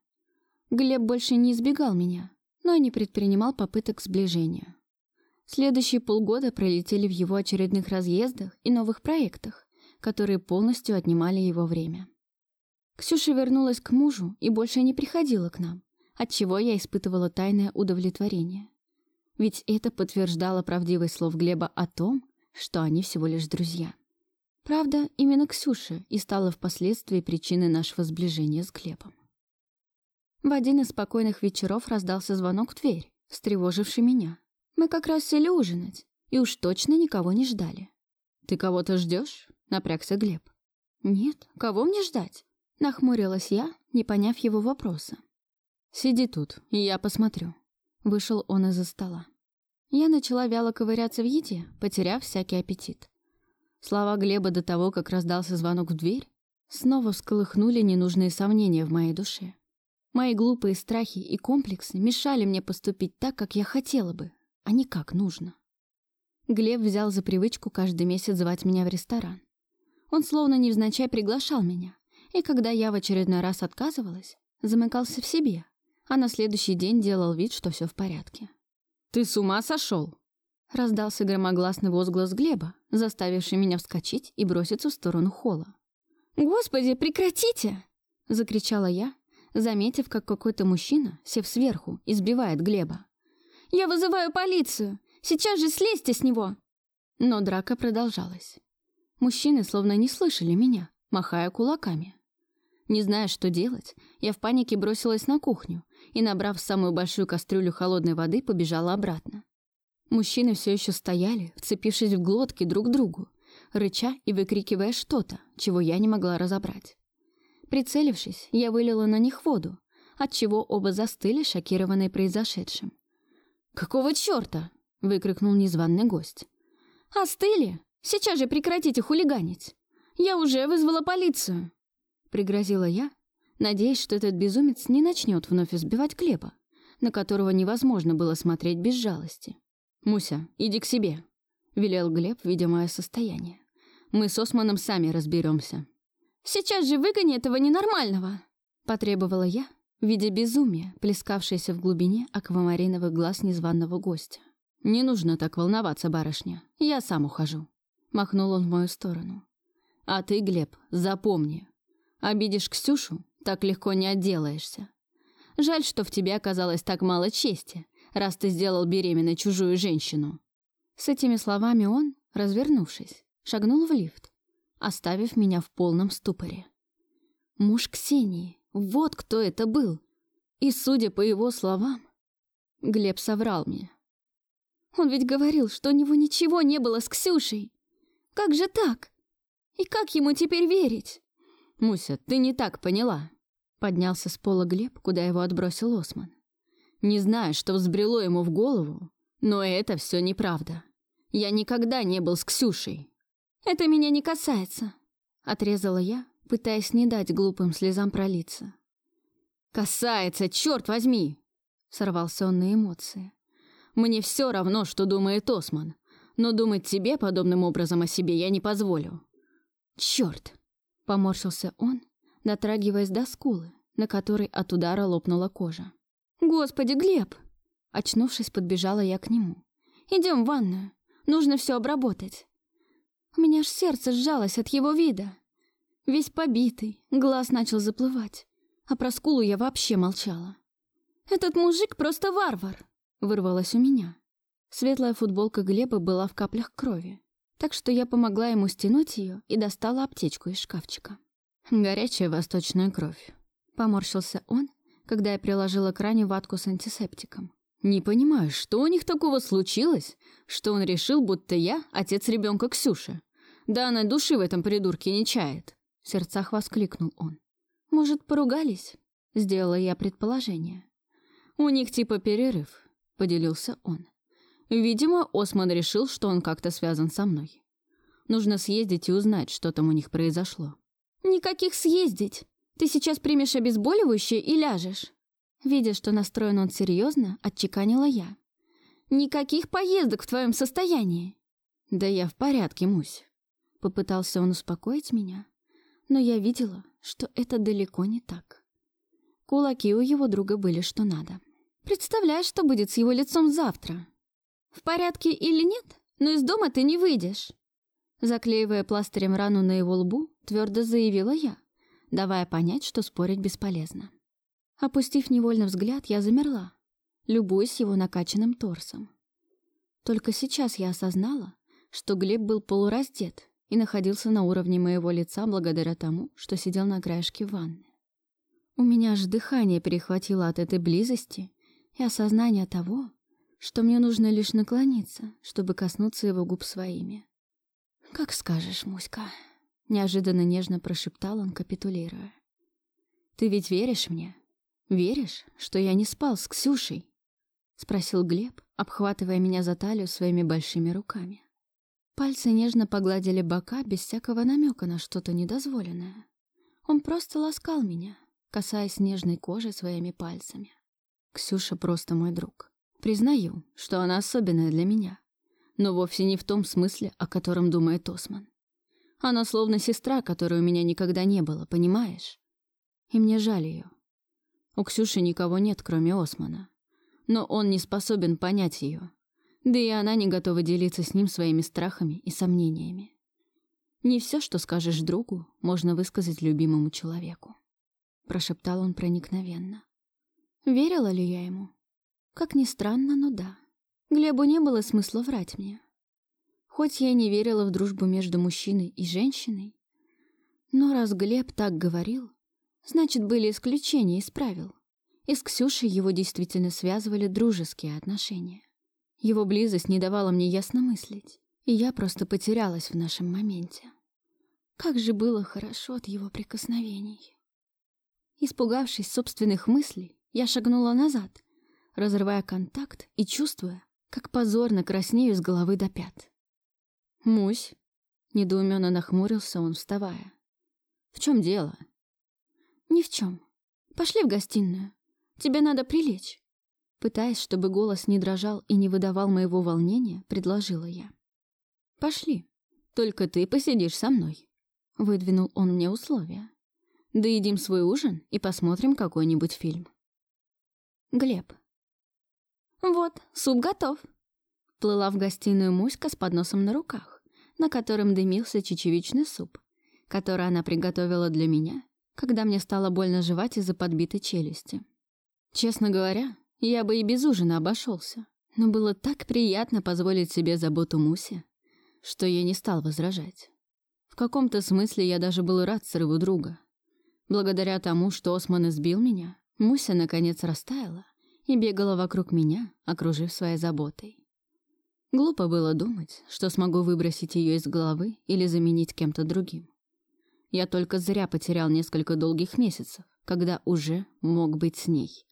Глеб больше не избегал меня, но и не предпринимал попыток сближения. Следующие полгода пролетели в его очередных разъездах и новых проектах, которые полностью отнимали его время. Ксюша вернулась к мужу и больше не приходила к нам, от чего я испытывала тайное удовлетворение. Ведь это подтверждало правдивость слов Глеба о том, что они всего лишь друзья. Правда, именно Ксюша и стала впоследствии причиной нашего сближения с Глебом. В один из спокойных вечеров раздался звонок в дверь, встревоживший меня. Мы как раз сели ужинать, и уж точно никого не ждали. «Ты кого-то ждешь? Напрягся Глеб. «Нет, кого мне ждать?» — нахмурилась я, не поняв его вопроса. «Сиди тут, и я посмотрю». Вышел он из-за стола. Я начала вяло ковыряться в еде, потеряв всякий аппетит. Слова Глеба до того, как раздался звонок в дверь, снова всколыхнули ненужные сомнения в моей душе. Мои глупые страхи и комплексы мешали мне поступить так, как я хотела бы, а не как нужно. Глеб взял за привычку каждый месяц звать меня в ресторан. Он словно невзначай приглашал меня, и когда я в очередной раз отказывалась, замыкался в себе, а на следующий день делал вид, что все в порядке. «Ты с ума сошел? Раздался громогласный возглас Глеба, заставивший меня вскочить и броситься в сторону холла. «Господи, прекратите!» — закричала я, заметив, как какой-то мужчина, сев сверху, избивает Глеба. «Я вызываю полицию! Сейчас же слезьте с него!» Но драка продолжалась. Мужчины словно не слышали меня, махая кулаками. Не зная, что делать, я в панике бросилась на кухню и, набрав самую большую кастрюлю холодной воды, побежала обратно. Мужчины все еще стояли, вцепившись в глотки друг другу, рыча и выкрикивая что-то, чего я не могла разобрать. Прицелившись, я вылила на них воду, отчего оба застыли, шокированные произошедшим. «Какого чёрта?» — выкрикнул незваный гость. «Остыли? Сейчас же прекратите хулиганить! Я уже вызвала полицию!» Пригрозила я, надеясь, что этот безумец не начнет вновь избивать Клепа, на которого невозможно было смотреть без жалости. «Муся, иди к себе», — велел Глеб, видя мое состояние. «Мы с Османом сами разберемся. «Сейчас же выгони этого ненормального!» — потребовала я, видя безумие, плескавшееся в глубине аквамариновых глаз незваного гостя. «Не нужно так волноваться, барышня. Я сам ухожу», — махнул он в мою сторону. «А ты, Глеб, запомни, Обидишь Ксюшу, так легко не отделаешься. Жаль, что в тебе оказалось так мало чести, раз ты сделал беременной чужую женщину». С этими словами он, развернувшись, шагнул в лифт, оставив меня в полном ступоре. Муж Ксении, вот кто это был. И, судя по его словам, Глеб соврал мне. Он ведь говорил, что у него ничего не было с Ксюшей. Как же так? И как ему теперь верить? «Муся, ты не так поняла», — поднялся с пола Глеб, куда его отбросил Осман. «Не знаю, что взбрело ему в голову, но это все неправда. Я никогда не был с Ксюшей». «Это меня не касается», — отрезала я, пытаясь не дать глупым слезам пролиться. «Касается, черт возьми!» — сорвался он на эмоции. «Мне все равно, что думает Осман, но думать тебе подобным образом о себе я не позволю. Черт!» Поморщился он, дотрагиваясь до скулы, на которой от удара лопнула кожа. «Господи, Глеб!» Очнувшись, подбежала я к нему. «Идем в ванную. Нужно все обработать». У меня аж сердце сжалось от его вида. Весь побитый, глаз начал заплывать. А про скулу я вообще молчала. «Этот мужик просто варвар!» Вырвалось у меня. Светлая футболка Глеба была в каплях крови так что я помогла ему стянуть ее и достала аптечку из шкафчика. «Горячая восточная кровь», — поморщился он, когда я приложила к ране ватку с антисептиком. «Не понимаю, что у них такого случилось, что он решил, будто я отец ребенка Ксюши? Да она души в этом придурке не чает!» В сердцах воскликнул он. «Может, поругались?» Сделала я предположение. «У них типа перерыв», — поделился он. «Видимо, Осман решил, что он как-то связан со мной. Нужно съездить и узнать, что там у них произошло». «Никаких съездить! Ты сейчас примешь обезболивающее и ляжешь!» Видя, что настроен он серьезно, отчеканила я. «Никаких поездок в твоем состоянии!» «Да я в порядке, Мусь!» Попытался он успокоить меня, но я видела, что это далеко не так. Кулаки у его друга были что надо. «Представляешь, что будет с его лицом завтра? В порядке или нет, но из дома ты не выйдешь!» Заклеивая пластырем рану на его лбу, твердо заявила я, давая понять, что спорить бесполезно. Опустив невольно взгляд, я замерла, любуясь его накачанным торсом. Только сейчас я осознала, что Глеб был полураздет и находился на уровне моего лица благодаря тому, что сидел на краешке ванны. У меня аж дыхание перехватило от этой близости и осознания того, что мне нужно лишь наклониться, чтобы коснуться его губ своими. «Как скажешь, Муська», — неожиданно нежно прошептал он, капитулируя. «Ты ведь веришь мне? Веришь, что я не спал с Ксюшей?» — спросил Глеб, обхватывая меня за талию своими большими руками. Пальцы нежно погладили бока без всякого намека на что-то недозволенное. Он просто ласкал меня, касаясь нежной кожи своими пальцами. Ксюша просто мой друг. Признаю, что она особенная для меня но вовсе не в том смысле, о котором думает Осман. Она словно сестра, которой у меня никогда не было, понимаешь? И мне жаль ее. У Ксюши никого нет, кроме Османа. Но он не способен понять ее. Да и она не готова делиться с ним своими страхами и сомнениями. Не все, что скажешь другу, можно высказать любимому человеку. Прошептал он проникновенно. Верила ли я ему? Как ни странно, но да. Глебу не было смысла врать мне. Хоть я не верила в дружбу между мужчиной и женщиной, но раз Глеб так говорил, значит, были исключения из правил. И с Ксюшей его действительно связывали дружеские отношения. Его близость не давала мне ясно мыслить, и я просто потерялась в нашем моменте. Как же было хорошо от его прикосновений. Испугавшись собственных мыслей, я шагнула назад, разрывая контакт и чувствуя, как позорно краснею с головы до пят. «Мусь!» — недоуменно нахмурился он, вставая. «В чем дело?» «Ни в чем. Пошли в гостиную. Тебе надо прилечь». Пытаясь, чтобы голос не дрожал и не выдавал моего волнения, предложила я. «Пошли. Только ты посидишь со мной», — выдвинул он мне условия. «Доедим свой ужин и посмотрим какой-нибудь фильм». Глеб. «Вот, суп готов!» Плыла в гостиную Муська с подносом на руках, на котором дымился чечевичный суп, который она приготовила для меня, когда мне стало больно жевать из-за подбитой челюсти. Честно говоря, я бы и без ужина обошелся, но было так приятно позволить себе заботу Мусе, что я не стал возражать. В каком-то смысле я даже был рад срыву друга. Благодаря тому, что Осман избил меня, Муся наконец растаяла и бегала вокруг меня, окружив своей заботой. Глупо было думать, что смогу выбросить ее из головы или заменить кем-то другим. Я только зря потерял несколько долгих месяцев, когда уже мог быть с ней.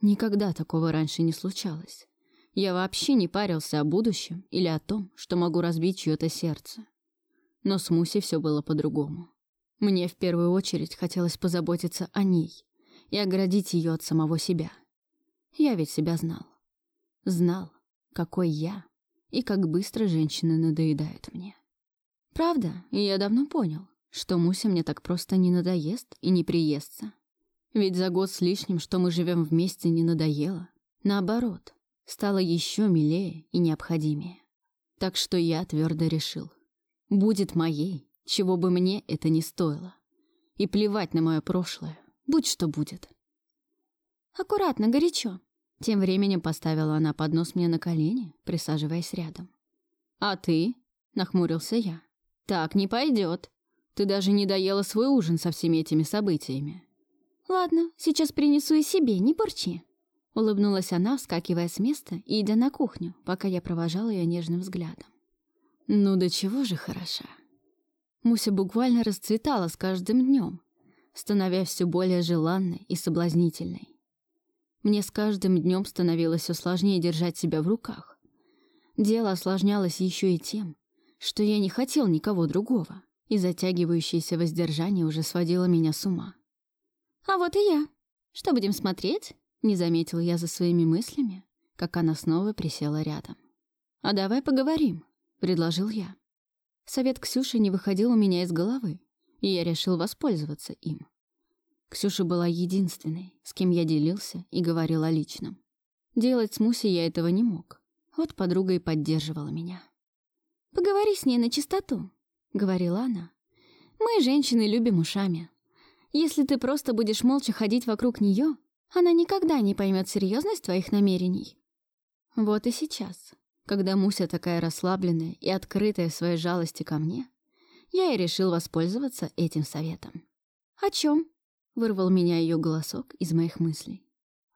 Никогда такого раньше не случалось. Я вообще не парился о будущем или о том, что могу разбить чье-то сердце. Но с Мусей все было по-другому. Мне в первую очередь хотелось позаботиться о ней и оградить ее от самого себя — я ведь себя знал. Знал, какой я и как быстро женщины надоедают мне. Правда, я давно понял, что Муся мне так просто не надоест и не приестся. Ведь за год с лишним, что мы живем вместе, не надоело. Наоборот, стало еще милее и необходимее. Так что я твердо решил. Будет моей, чего бы мне это ни стоило. И плевать на мое прошлое, будь что будет. «Аккуратно, горячо!» Тем временем поставила она поднос мне на колени, присаживаясь рядом. «А ты?» — нахмурился я. «Так не пойдет. Ты даже не доела свой ужин со всеми этими событиями». Ладно, сейчас принесу и себе, не бурчи. Улыбнулась она, вскакивая с места и идя на кухню, пока я провожала ее нежным взглядом. Ну до чего же хороша. Муся буквально расцветала с каждым днем, становясь все более желанной и соблазнительной. Мне с каждым днем становилось все сложнее держать себя в руках. Дело осложнялось еще и тем, что я не хотел никого другого, и затягивающееся воздержание уже сводило меня с ума. «А вот и я. Что будем смотреть?» Не заметил я за своими мыслями, как она снова присела рядом. «А давай поговорим», — предложил я. Совет Ксюши не выходил у меня из головы, и я решил воспользоваться им. Ксюша была единственной, с кем я делился и говорил о личном. Делать с Мусей я этого не мог. Вот подруга и поддерживала меня. «Поговори с ней на чистоту», — говорила она. «Мы, женщины, любим ушами. Если ты просто будешь молча ходить вокруг нее, она никогда не поймет серьезность твоих намерений. Вот и сейчас, когда Муся такая расслабленная и открытая в своей жалости ко мне, я и решил воспользоваться этим советом. «О чем? Вырвал меня ее голосок из моих мыслей.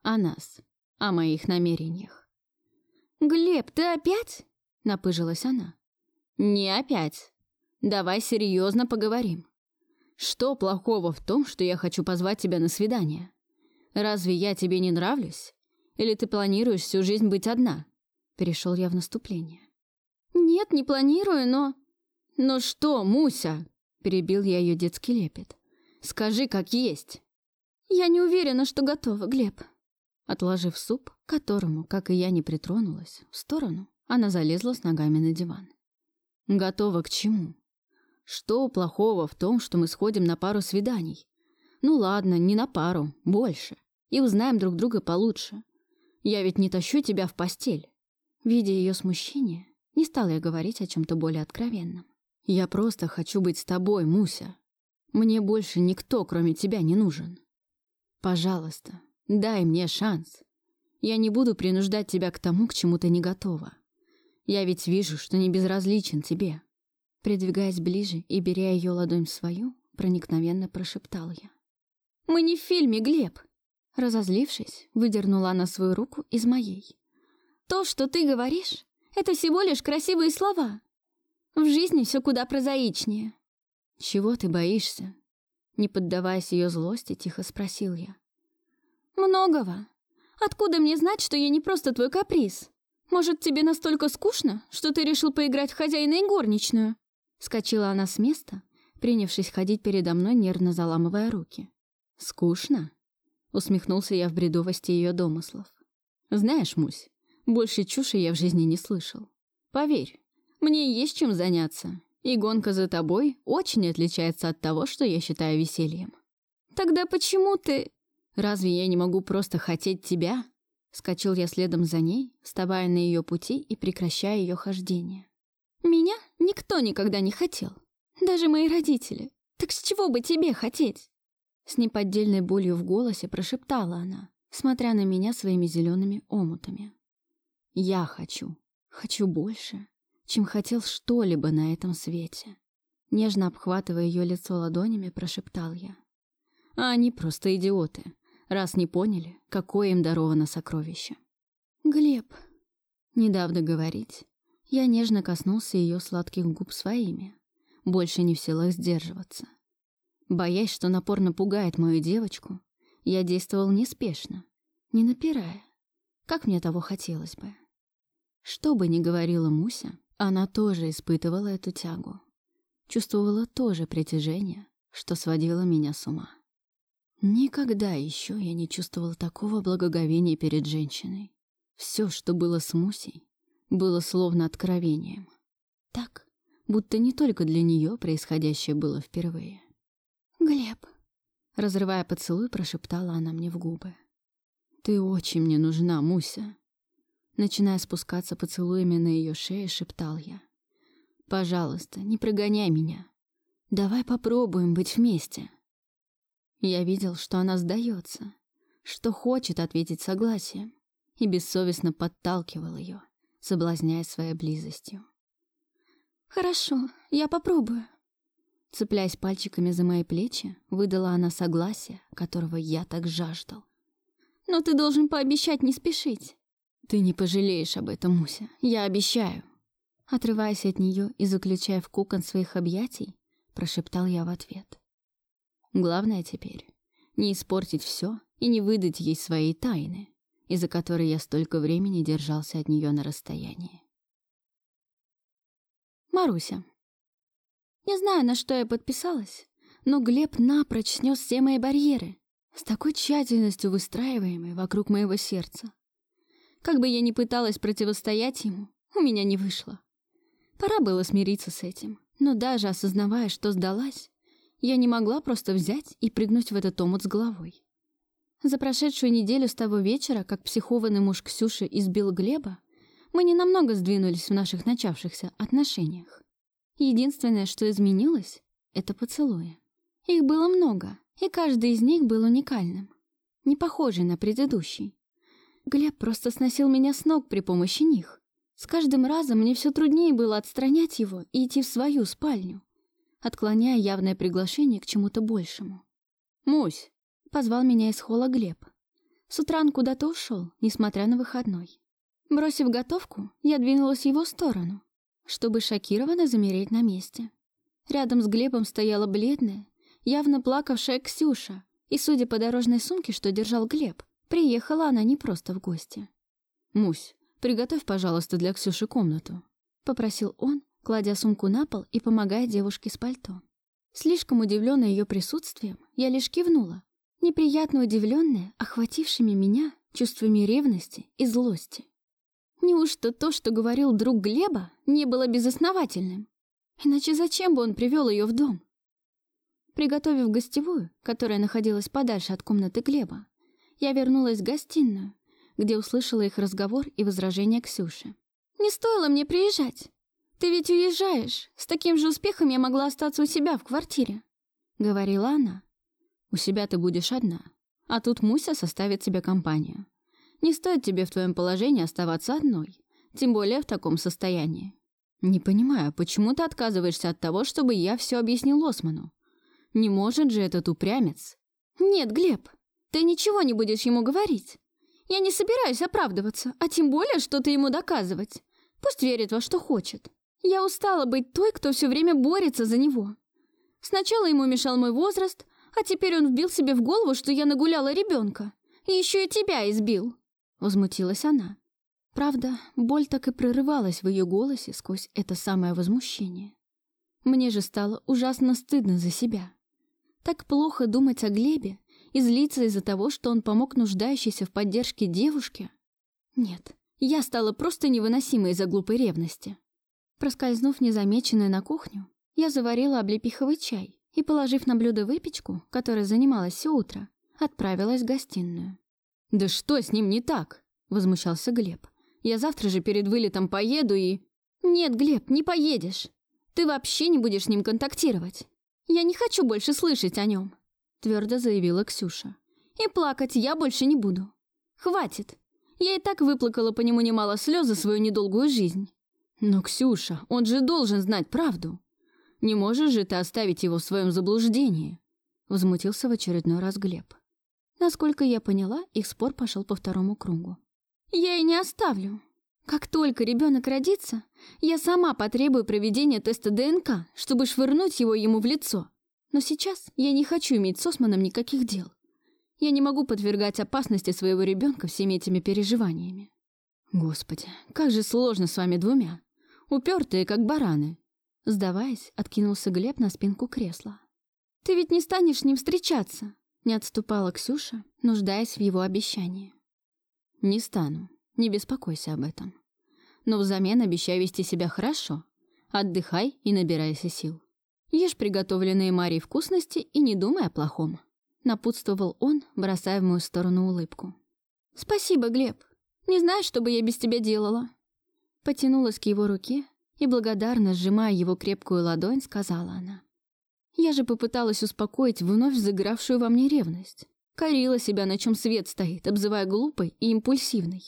«О нас, о моих намерениях». «Глеб, ты опять?» — напыжилась она. «Не опять. Давай серьезно поговорим. Что плохого в том, что я хочу позвать тебя на свидание?» Разве я тебе не нравлюсь? Или ты планируешь всю жизнь быть одна?» Перешел я в наступление. «Нет, не планирую, но...» «Ну что, Муся?» Перебил я ее детский лепет. «Скажи, как есть». «Я не уверена, что готова, Глеб». Отложив суп, которому, как и я, не притронулась, в сторону, она залезла с ногами на диван. «Готова к чему? Что плохого в том, что мы сходим на пару свиданий? Ну ладно, не на пару, больше и узнаем друг друга получше. Я ведь не тащу тебя в постель». Видя ее смущение, не стала я говорить о чем-то более откровенном. «Я просто хочу быть с тобой, Муся. Мне больше никто, кроме тебя, не нужен. Пожалуйста, дай мне шанс. Я не буду принуждать тебя к тому, к чему ты не готова. Я ведь вижу, что не безразличен тебе». Придвигаясь ближе и беря ее ладонь свою, проникновенно прошептал я. «Мы не в фильме, Глеб. Разозлившись, выдернула она свою руку из моей. «То, что ты говоришь, это всего лишь красивые слова. В жизни все куда прозаичнее». «Чего ты боишься?» Не поддаваясь ее злости, тихо спросил я. «Многого. Откуда мне знать, что я не просто твой каприз? Может, тебе настолько скучно, что ты решил поиграть в хозяина и горничную?» Скочила она с места, принявшись ходить передо мной, нервно заламывая руки. «Скучно?» Усмехнулся я в бредовости ее домыслов. Знаешь, Мусь, больше чуши я в жизни не слышал. Поверь, мне есть чем заняться, и гонка за тобой очень отличается от того, что я считаю весельем. Тогда почему ты... Разве я не могу просто хотеть тебя? Скочил я следом за ней, вставая на ее пути и прекращая ее хождение. Меня никто никогда не хотел. Даже мои родители. Так с чего бы тебе хотеть? С неподдельной болью в голосе прошептала она, смотря на меня своими зелеными омутами. «Я хочу. Хочу больше, чем хотел что-либо на этом свете». Нежно обхватывая ее лицо ладонями, прошептал я. «А они просто идиоты, раз не поняли, какое им даровано сокровище». «Глеб...» Не дав договорить, я нежно коснулся ее сладких губ своими, больше не в силах сдерживаться. Боясь, что напор напугает мою девочку, я действовал неспешно, не напирая, как мне того хотелось бы. Что бы ни говорила Муся, она тоже испытывала эту тягу. Чувствовала тоже притяжение, что сводило меня с ума. Никогда еще я не чувствовал такого благоговения перед женщиной. Все, что было с Мусей, было словно откровением. Так, будто не только для нее происходящее было впервые. «Глеб», — разрывая поцелуй, прошептала она мне в губы. «Ты очень мне нужна, Муся». Начиная спускаться поцелуями на ее шее, шептал я. «Пожалуйста, не прогоняй меня. Давай попробуем быть вместе». Я видел, что она сдается, что хочет ответить согласием, и бессовестно подталкивал ее, соблазняя своей близостью. «Хорошо, я попробую», Цепляясь пальчиками за мои плечи, выдала она согласие, которого я так жаждал. «Но ты должен пообещать не спешить». «Ты не пожалеешь об этом, Муся, я обещаю». Отрываясь от нее и заключая в кокон своих объятий, прошептал я в ответ. «Главное теперь — не испортить все и не выдать ей своей тайны, из-за которой я столько времени держался от нее на расстоянии». Маруся. Не знаю, на что я подписалась, но Глеб напрочь снес все мои барьеры, с такой тщательностью выстраиваемой вокруг моего сердца. Как бы я ни пыталась противостоять ему, у меня не вышло. Пора было смириться с этим, но даже осознавая, что сдалась, я не могла просто взять и прыгнуть в этот омут с головой. За прошедшую неделю с того вечера, как психованный муж Ксюши избил Глеба, мы не намного сдвинулись в наших начавшихся отношениях. Единственное, что изменилось, — это поцелуи. Их было много, и каждый из них был уникальным, не похожий на предыдущий. Глеб просто сносил меня с ног при помощи них. С каждым разом мне все труднее было отстранять его и идти в свою спальню, отклоняя явное приглашение к чему-то большему. «Мусь!» — позвал меня из холла Глеб. С утра он куда-то ушел, несмотря на выходной. Бросив готовку, я двинулась в его сторону, чтобы шокированно замереть на месте. Рядом с Глебом стояла бледная, явно плакавшая Ксюша, и, судя по дорожной сумке, что держал Глеб, приехала она не просто в гости. «Мусь, приготовь, пожалуйста, для Ксюши комнату», — попросил он, кладя сумку на пол и помогая девушке с пальто. Слишком удивленная ее присутствием, я лишь кивнула, неприятно удивленная, охватившими меня чувствами ревности и злости. Неужто то, что говорил друг Глеба, не было безосновательным? Иначе зачем бы он привел ее в дом? Приготовив гостевую, которая находилась подальше от комнаты Глеба, я вернулась в гостиную, где услышала их разговор и возражения Ксюши. «Не стоило мне приезжать. Ты ведь уезжаешь. С таким же успехом я могла остаться у себя в квартире», — говорила она. «У себя ты будешь одна, а тут Муся составит тебе компанию. Не стоит тебе в твоем положении оставаться одной, тем более в таком состоянии. Не понимаю, почему ты отказываешься от того, чтобы я все объяснил Осману? Не может же этот упрямец? Нет, Глеб, ты ничего не будешь ему говорить. Я не собираюсь оправдываться, а тем более что-то ему доказывать. Пусть верит во что хочет. Я устала быть той, кто все время борется за него. Сначала ему мешал мой возраст, а теперь он вбил себе в голову, что я нагуляла ребенка. И еще и тебя избил. Возмутилась она. Правда, боль так и прорывалась в ее голосе сквозь это самое возмущение. Мне же стало ужасно стыдно за себя. Так плохо думать о Глебе и злиться из-за того, что он помог нуждающейся в поддержке девушке. Нет, я стала просто невыносимой из-за глупой ревности. Проскользнув незамеченной на кухню, я заварила облепиховый чай и, положив на блюдо выпечку, которая занималась все утро, отправилась в гостиную. «Да что с ним не так?» — возмущался Глеб. «Я завтра же перед вылетом поеду и...» «Нет, Глеб, не поедешь. Ты вообще не будешь с ним контактировать. Я не хочу больше слышать о нем», — твердо заявила Ксюша. «И плакать я больше не буду. Хватит. Я и так выплакала по нему немало слез за свою недолгую жизнь». «Но, Ксюша, он же должен знать правду. Не можешь же ты оставить его в своем заблуждении?» Возмутился в очередной раз Глеб. Насколько я поняла, их спор пошел по второму кругу. «Я и не оставлю. Как только ребенок родится, я сама потребую проведения теста ДНК, чтобы швырнуть его ему в лицо. Но сейчас я не хочу иметь с Османом никаких дел. Я не могу подвергать опасности своего ребенка всеми этими переживаниями». «Господи, как же сложно с вами двумя. Упертые, как бараны». Сдаваясь, откинулся Глеб на спинку кресла. «Ты ведь не станешь с ним встречаться?» Не отступала Ксюша, нуждаясь в его обещании. «Не стану. Не беспокойся об этом. Но взамен обещаю вести себя хорошо. Отдыхай и набирайся сил. Ешь приготовленные Марии вкусности и не думай о плохом», — напутствовал он, бросая в мою сторону улыбку. «Спасибо, Глеб. Не знаю, что бы я без тебя делала». Потянулась к его руке и, благодарно сжимая его крепкую ладонь, сказала она. Я же попыталась успокоить вновь загравшую во мне ревность. Корила себя, на чем свет стоит, обзывая глупой и импульсивной.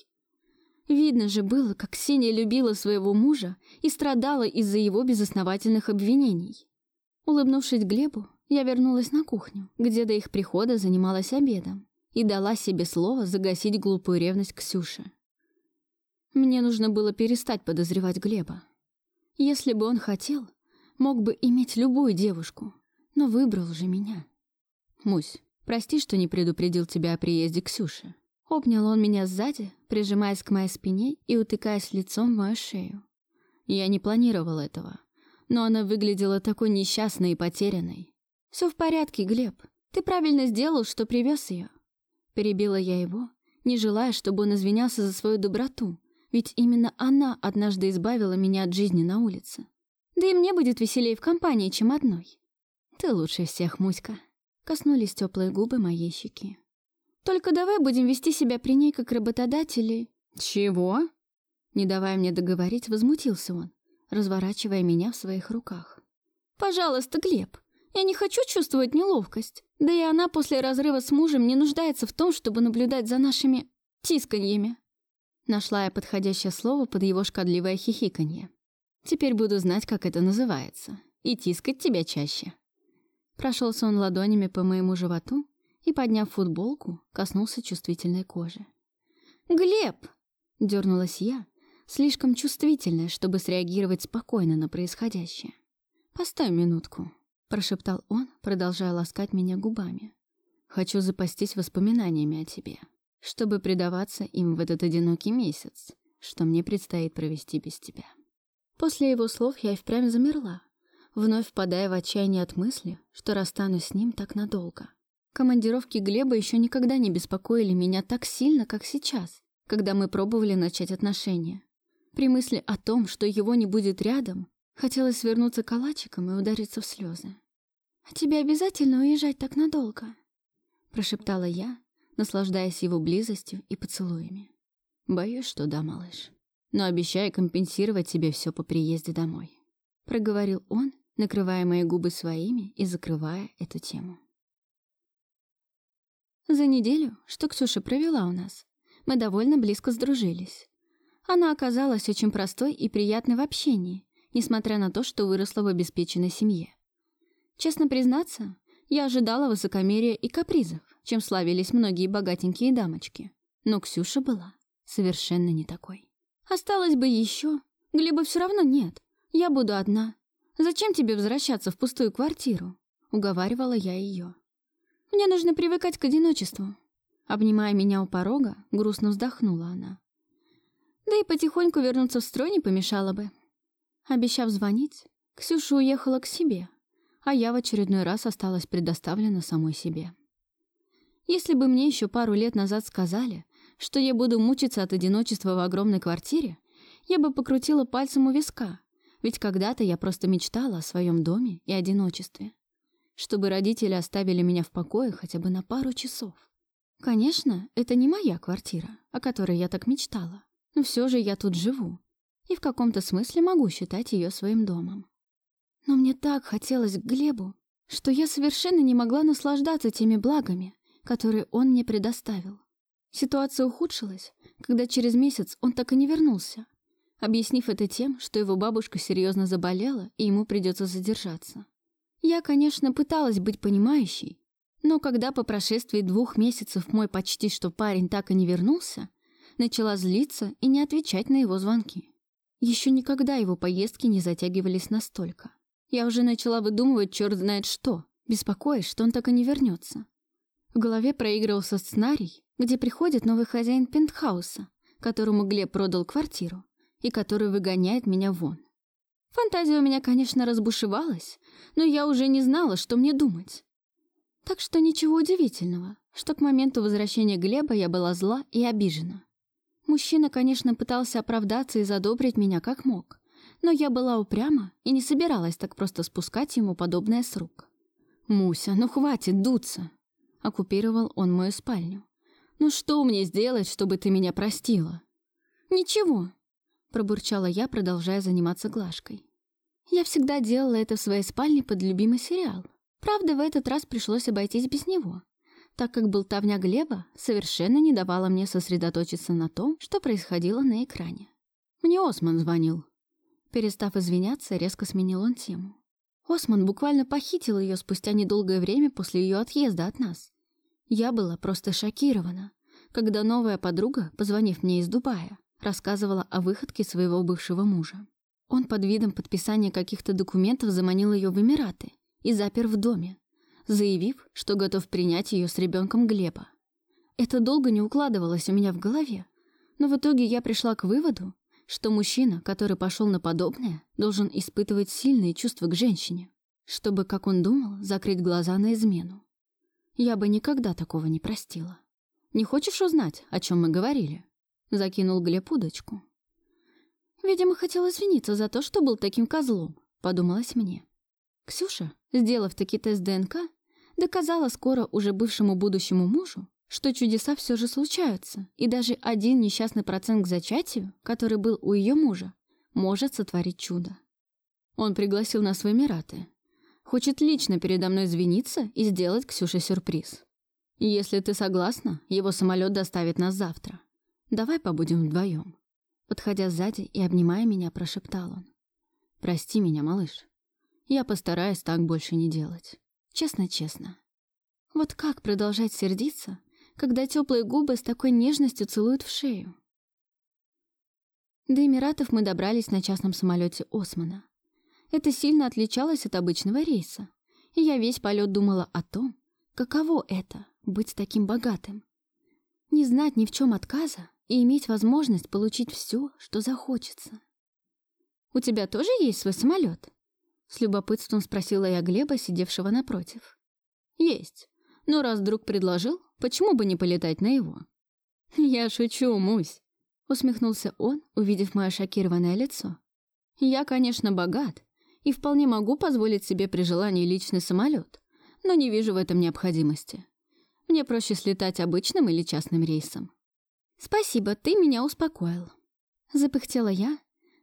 Видно же было, как Ксения любила своего мужа и страдала из-за его безосновательных обвинений. Улыбнувшись Глебу, я вернулась на кухню, где до их прихода занималась обедом, и дала себе слово загасить глупую ревность Ксюши. Мне нужно было перестать подозревать Глеба. Если бы он хотел, мог бы иметь любую девушку, но выбрал же меня. «Мусь, прости, что не предупредил тебя о приезде Ксюши». Обнял он меня сзади, прижимаясь к моей спине и утыкаясь лицом в мою шею. Я не планировал этого, но она выглядела такой несчастной и потерянной. Все в порядке, Глеб. Ты правильно сделал, что привез ее. Перебила я его, не желая, чтобы он извинялся за свою доброту, ведь именно она однажды избавила меня от жизни на улице. Да и мне будет веселее в компании, чем одной. Ты лучше всех, Муська. Коснулись теплые губы моей щеки. Только давай будем вести себя при ней как работодатели. Чего? Не давая мне договорить, возмутился он, разворачивая меня в своих руках. Пожалуйста, Глеб, я не хочу чувствовать неловкость. Да и она после разрыва с мужем не нуждается в том, чтобы наблюдать за нашими тисканьями. Нашла я подходящее слово под его шкодливое хихиканье. Теперь буду знать, как это называется. И тискать тебя чаще. Прошелся он ладонями по моему животу и, подняв футболку, коснулся чувствительной кожи. «Глеб!» — дернулась я, слишком чувствительная, чтобы среагировать спокойно на происходящее. «Постой минутку», — прошептал он, продолжая ласкать меня губами. «Хочу запастись воспоминаниями о тебе, чтобы предаваться им в этот одинокий месяц, что мне предстоит провести без тебя». После его слов я и впрямь замерла, вновь впадая в отчаяние от мысли, что расстанусь с ним так надолго. Командировки Глеба еще никогда не беспокоили меня так сильно, как сейчас, когда мы пробовали начать отношения. При мысли о том, что его не будет рядом, хотелось свернуться калачиком и удариться в слезы. «А тебе обязательно уезжать так надолго?» прошептала я, наслаждаясь его близостью и поцелуями. «Боюсь, что да, малыш. Но обещаю компенсировать тебе все по приезде домой», проговорил он, накрывая мои губы своими и закрывая эту тему. За неделю, что Ксюша провела у нас, мы довольно близко сдружились. Она оказалась очень простой и приятной в общении, несмотря на то, что выросла в обеспеченной семье. Честно признаться, я ожидала высокомерия и капризов, чем славились многие богатенькие дамочки. Но Ксюша была совершенно не такой. Осталось бы еще. Глеба все равно нет. Я буду одна. Зачем тебе возвращаться в пустую квартиру? Уговаривала я ее. Мне нужно привыкать к одиночеству. Обнимая меня у порога, грустно вздохнула она. Да и потихоньку вернуться в строй не помешало бы. Обещав звонить, Ксюша уехала к себе, а я в очередной раз осталась предоставлена самой себе. Если бы мне еще пару лет назад сказали, что я буду мучиться от одиночества в огромной квартире, я бы покрутила пальцем у виска, ведь когда-то я просто мечтала о своем доме и одиночестве чтобы родители оставили меня в покое хотя бы на пару часов. Конечно, это не моя квартира, о которой я так мечтала, но все же я тут живу и в каком-то смысле могу считать ее своим домом. Но мне так хотелось к Глебу, что я совершенно не могла наслаждаться теми благами, которые он мне предоставил. Ситуация ухудшилась, когда через месяц он так и не вернулся, объяснив это тем, что его бабушка серьезно заболела и ему придется задержаться. Я, конечно, пыталась быть понимающей, но когда по прошествии двух месяцев мой почти что парень так и не вернулся, начала злиться и не отвечать на его звонки. Еще никогда его поездки не затягивались настолько. Я уже начала выдумывать черт знает что, беспокоясь, что он так и не вернется. В голове проигрывался сценарий, где приходит новый хозяин пентхауса, которому Глеб продал квартиру, и который выгоняет меня вон. Фантазия у меня, конечно, разбушевалась, но я уже не знала, что мне думать. Так что ничего удивительного, что к моменту возвращения Глеба я была зла и обижена. Мужчина, конечно, пытался оправдаться и задобрить меня как мог, но я была упряма и не собиралась так просто спускать ему подобное с рук. «Муся, ну хватит дуться!» — оккупировал он мою спальню. «Ну что мне сделать, чтобы ты меня простила?» «Ничего», пробурчала я, продолжая заниматься глажкой. Я всегда делала это в своей спальне под любимый сериал. Правда, в этот раз пришлось обойтись без него, так как болтовня Глеба совершенно не давала мне сосредоточиться на том, что происходило на экране. Мне Осман звонил. Перестав извиняться, резко сменил он тему. Осман буквально похитил ее спустя недолгое время после ее отъезда от нас. Я была просто шокирована, когда новая подруга, позвонив мне из Дубая, рассказывала о выходке своего бывшего мужа. Он под видом подписания каких-то документов заманил ее в Эмираты и запер в доме, заявив, что готов принять ее с ребенком Глеба. Это долго не укладывалось у меня в голове, но в итоге я пришла к выводу, что мужчина, который пошел на подобное, должен испытывать сильные чувства к женщине, чтобы, как он думал, закрыть глаза на измену. Я бы никогда такого не простила. «Не хочешь узнать, о чем мы говорили?» Закинул Глеб удочку. «Видимо, хотел извиниться за то, что был таким козлом», — подумалось мне. Ксюша, сделав таки тест ДНК, доказала скоро уже бывшему будущему мужу, что чудеса все же случаются, и даже один несчастный процент к зачатию, который был у ее мужа, может сотворить чудо. Он пригласил нас в Эмираты. Хочет лично передо мной извиниться и сделать Ксюше сюрприз. Если ты согласна, его самолет доставит нас завтра. Давай побудем вдвоем. Подходя сзади и обнимая меня, прошептал он. «Прости меня, малыш. Я постараюсь так больше не делать. Честно-честно. Вот как продолжать сердиться, когда теплые губы с такой нежностью целуют в шею. До Эмиратов мы добрались на частном самолете Османа. Это сильно отличалось от обычного рейса, и я весь полет думала о том, каково это — быть таким богатым. Не знать ни в чем отказа и иметь возможность получить все, что захочется. «У тебя тоже есть свой самолет? С любопытством спросила я Глеба, сидевшего напротив. «Есть. Но раз друг предложил, почему бы не полетать на его?» «Я шучу, Мусь», — усмехнулся он, увидев мое шокированное лицо. «Я, конечно, богат и вполне могу позволить себе при желании личный самолет, но не вижу в этом необходимости. Мне проще слетать обычным или частным рейсом». «Спасибо, ты меня успокоил», — запыхтела я,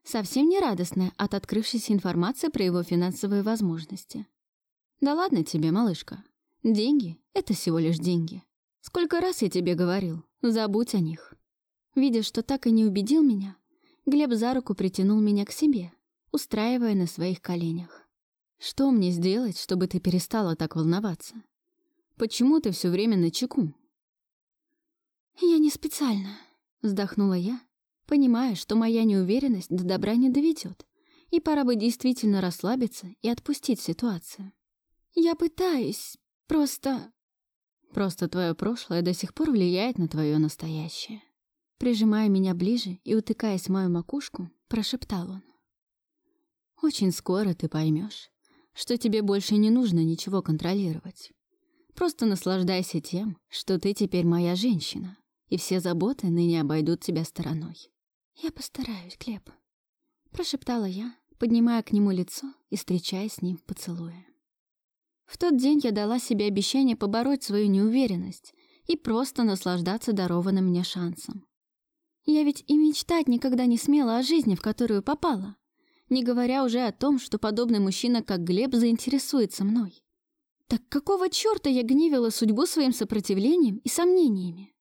совсем не радостная от открывшейся информации про его финансовые возможности. «Да ладно тебе, малышка. Деньги — это всего лишь деньги. Сколько раз я тебе говорил, забудь о них. Видя, что так и не убедил меня, Глеб за руку притянул меня к себе, устраивая на своих коленях. «Что мне сделать, чтобы ты перестала так волноваться? Почему ты все время на чеку?» «Я не специально», — вздохнула я, понимая, что моя неуверенность до добра не доведет, и пора бы действительно расслабиться и отпустить ситуацию. «Я пытаюсь, Просто... Просто твое прошлое до сих пор влияет на твое настоящее. Прижимая меня ближе и утыкаясь в мою макушку, прошептал он. Очень скоро ты поймешь, что тебе больше не нужно ничего контролировать. Просто наслаждайся тем, что ты теперь моя женщина, и все заботы ныне обойдут тебя стороной. Я постараюсь, Глеб, прошептала я, поднимая к нему лицо и встречаясь с ним поцелуя. В тот день я дала себе обещание побороть свою неуверенность и просто наслаждаться дарованным мне шансом. Я ведь и мечтать никогда не смела о жизни, в которую попала, не говоря уже о том, что подобный мужчина, как Глеб, заинтересуется мной. Так какого черта я гневила судьбу своим сопротивлением и сомнениями?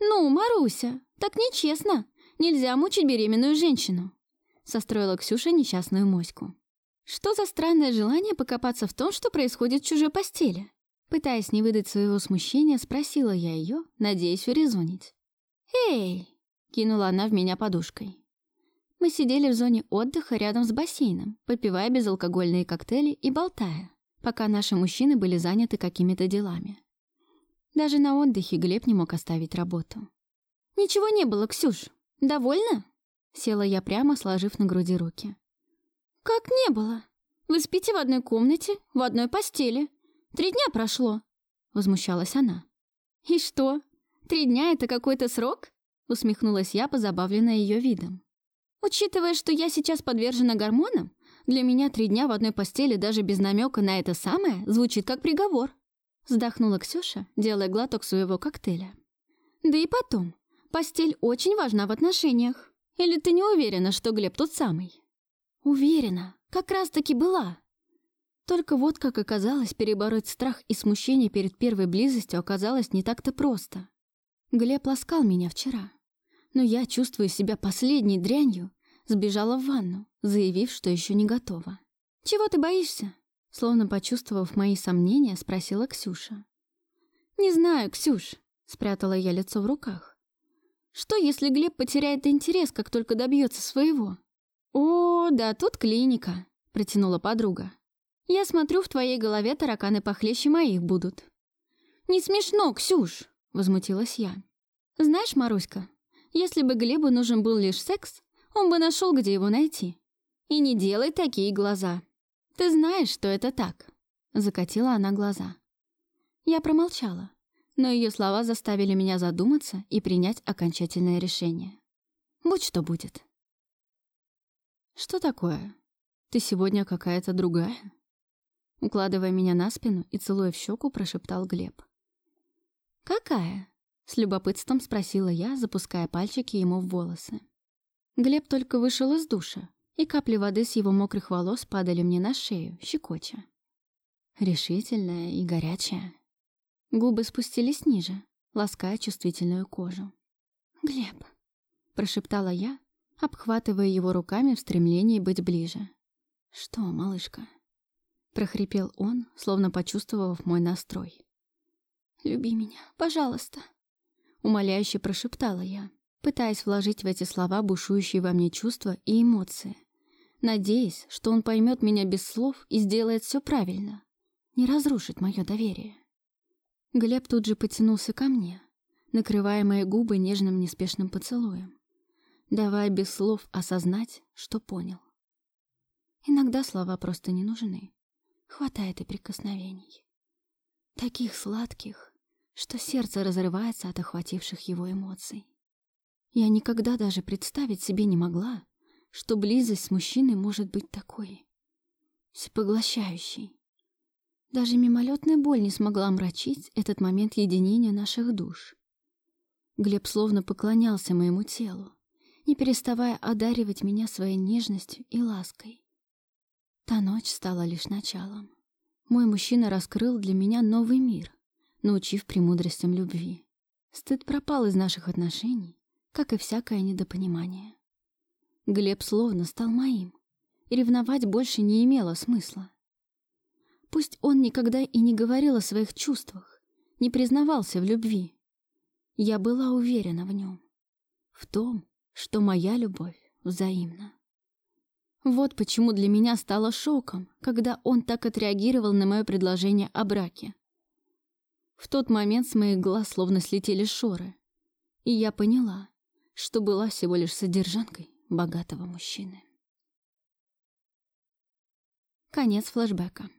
«Ну, Маруся, так нечестно. Нельзя мучить беременную женщину», — состроила Ксюша несчастную моську. Что за странное желание покопаться в том, что происходит в чужой постели? Пытаясь не выдать своего смущения, спросила я ее, надеясь урезонить. «Эй!» — кинула она в меня подушкой. Мы сидели в зоне отдыха рядом с бассейном, попивая безалкогольные коктейли и болтая, пока наши мужчины были заняты какими-то делами. Даже на отдыхе Глеб не мог оставить работу. «Ничего не было, Ксюш. Довольна?» Села я прямо, сложив на груди руки. «Как не было? Вы спите в одной комнате, в одной постели. Три дня прошло», — возмущалась она. «И что? Три дня — это какой-то срок?» — усмехнулась я, позабавленная ее видом. «Учитывая, что я сейчас подвержена гормонам, для меня три дня в одной постели даже без намека на это самое звучит как приговор», — вздохнула Ксюша, делая глоток своего коктейля. «Да и потом, постель очень важна в отношениях. Или ты не уверена, что Глеб тот самый?» Уверена, как раз-таки была. Только вот, как оказалось, перебороть страх и смущение перед первой близостью оказалось не так-то просто. Глеб ласкал меня вчера, но я, чувствуя себя последней дрянью, сбежала в ванну, заявив, что еще не готова. «Чего ты боишься?» Словно почувствовав мои сомнения, спросила Ксюша. «Не знаю, Ксюш», — спрятала я лицо в руках. «Что, если Глеб потеряет интерес, как только добьется своего?» «О, да тут клиника», — протянула подруга. «Я смотрю, в твоей голове тараканы похлеще моих будут». «Не смешно, Ксюш!» — возмутилась я. «Знаешь, Маруська, если бы Глебу нужен был лишь секс, он бы нашел, где его найти. И не делай такие глаза. Ты знаешь, что это так». Закатила она глаза. Я промолчала, но ее слова заставили меня задуматься и принять окончательное решение. Будь что будет. «Что такое? Ты сегодня какая-то другая?» Укладывая меня на спину и целуя в щеку, прошептал Глеб. «Какая?» — с любопытством спросила я, запуская пальчики ему в волосы. Глеб только вышел из душа, и капли воды с его мокрых волос падали мне на шею, щекоча. Решительная и горячая. Губы спустились ниже, лаская чувствительную кожу. «Глеб», — прошептала я, обхватывая его руками в стремлении быть ближе. «Что, малышка?» — прохрипел он, словно почувствовав мой настрой. «Люби меня, пожалуйста», — умоляюще прошептала я, пытаясь вложить в эти слова бушующие во мне чувства и эмоции, надеясь, что он поймет меня без слов и сделает все правильно, не разрушит мое доверие. Глеб тут же потянулся ко мне, накрывая мои губы нежным неспешным поцелуем, давая без слов осознать, что понял. Иногда слова просто не нужны. Хватает и прикосновений. Таких сладких, что сердце разрывается от охвативших его эмоций. Я никогда даже представить себе не могла, что близость с мужчиной может быть такой всепоглощающей. Даже мимолетная боль не смогла омрачить этот момент единения наших душ. Глеб словно поклонялся моему телу, не переставая одаривать меня своей нежностью и лаской. Та ночь стала лишь началом. Мой мужчина раскрыл для меня новый мир, научив премудростям любви. Стыд пропал из наших отношений, как и всякое недопонимание. Глеб словно стал моим, и ревновать больше не имело смысла. Пусть он никогда и не говорил о своих чувствах, не признавался в любви. Я была уверена в нем, в том, что моя любовь взаимна. Вот почему для меня стало шоком, когда он так отреагировал на мое предложение о браке. В тот момент с моих глаз словно слетели шоры, и я поняла, что была всего лишь содержанкой богатого мужчины. Конец флэшбэка.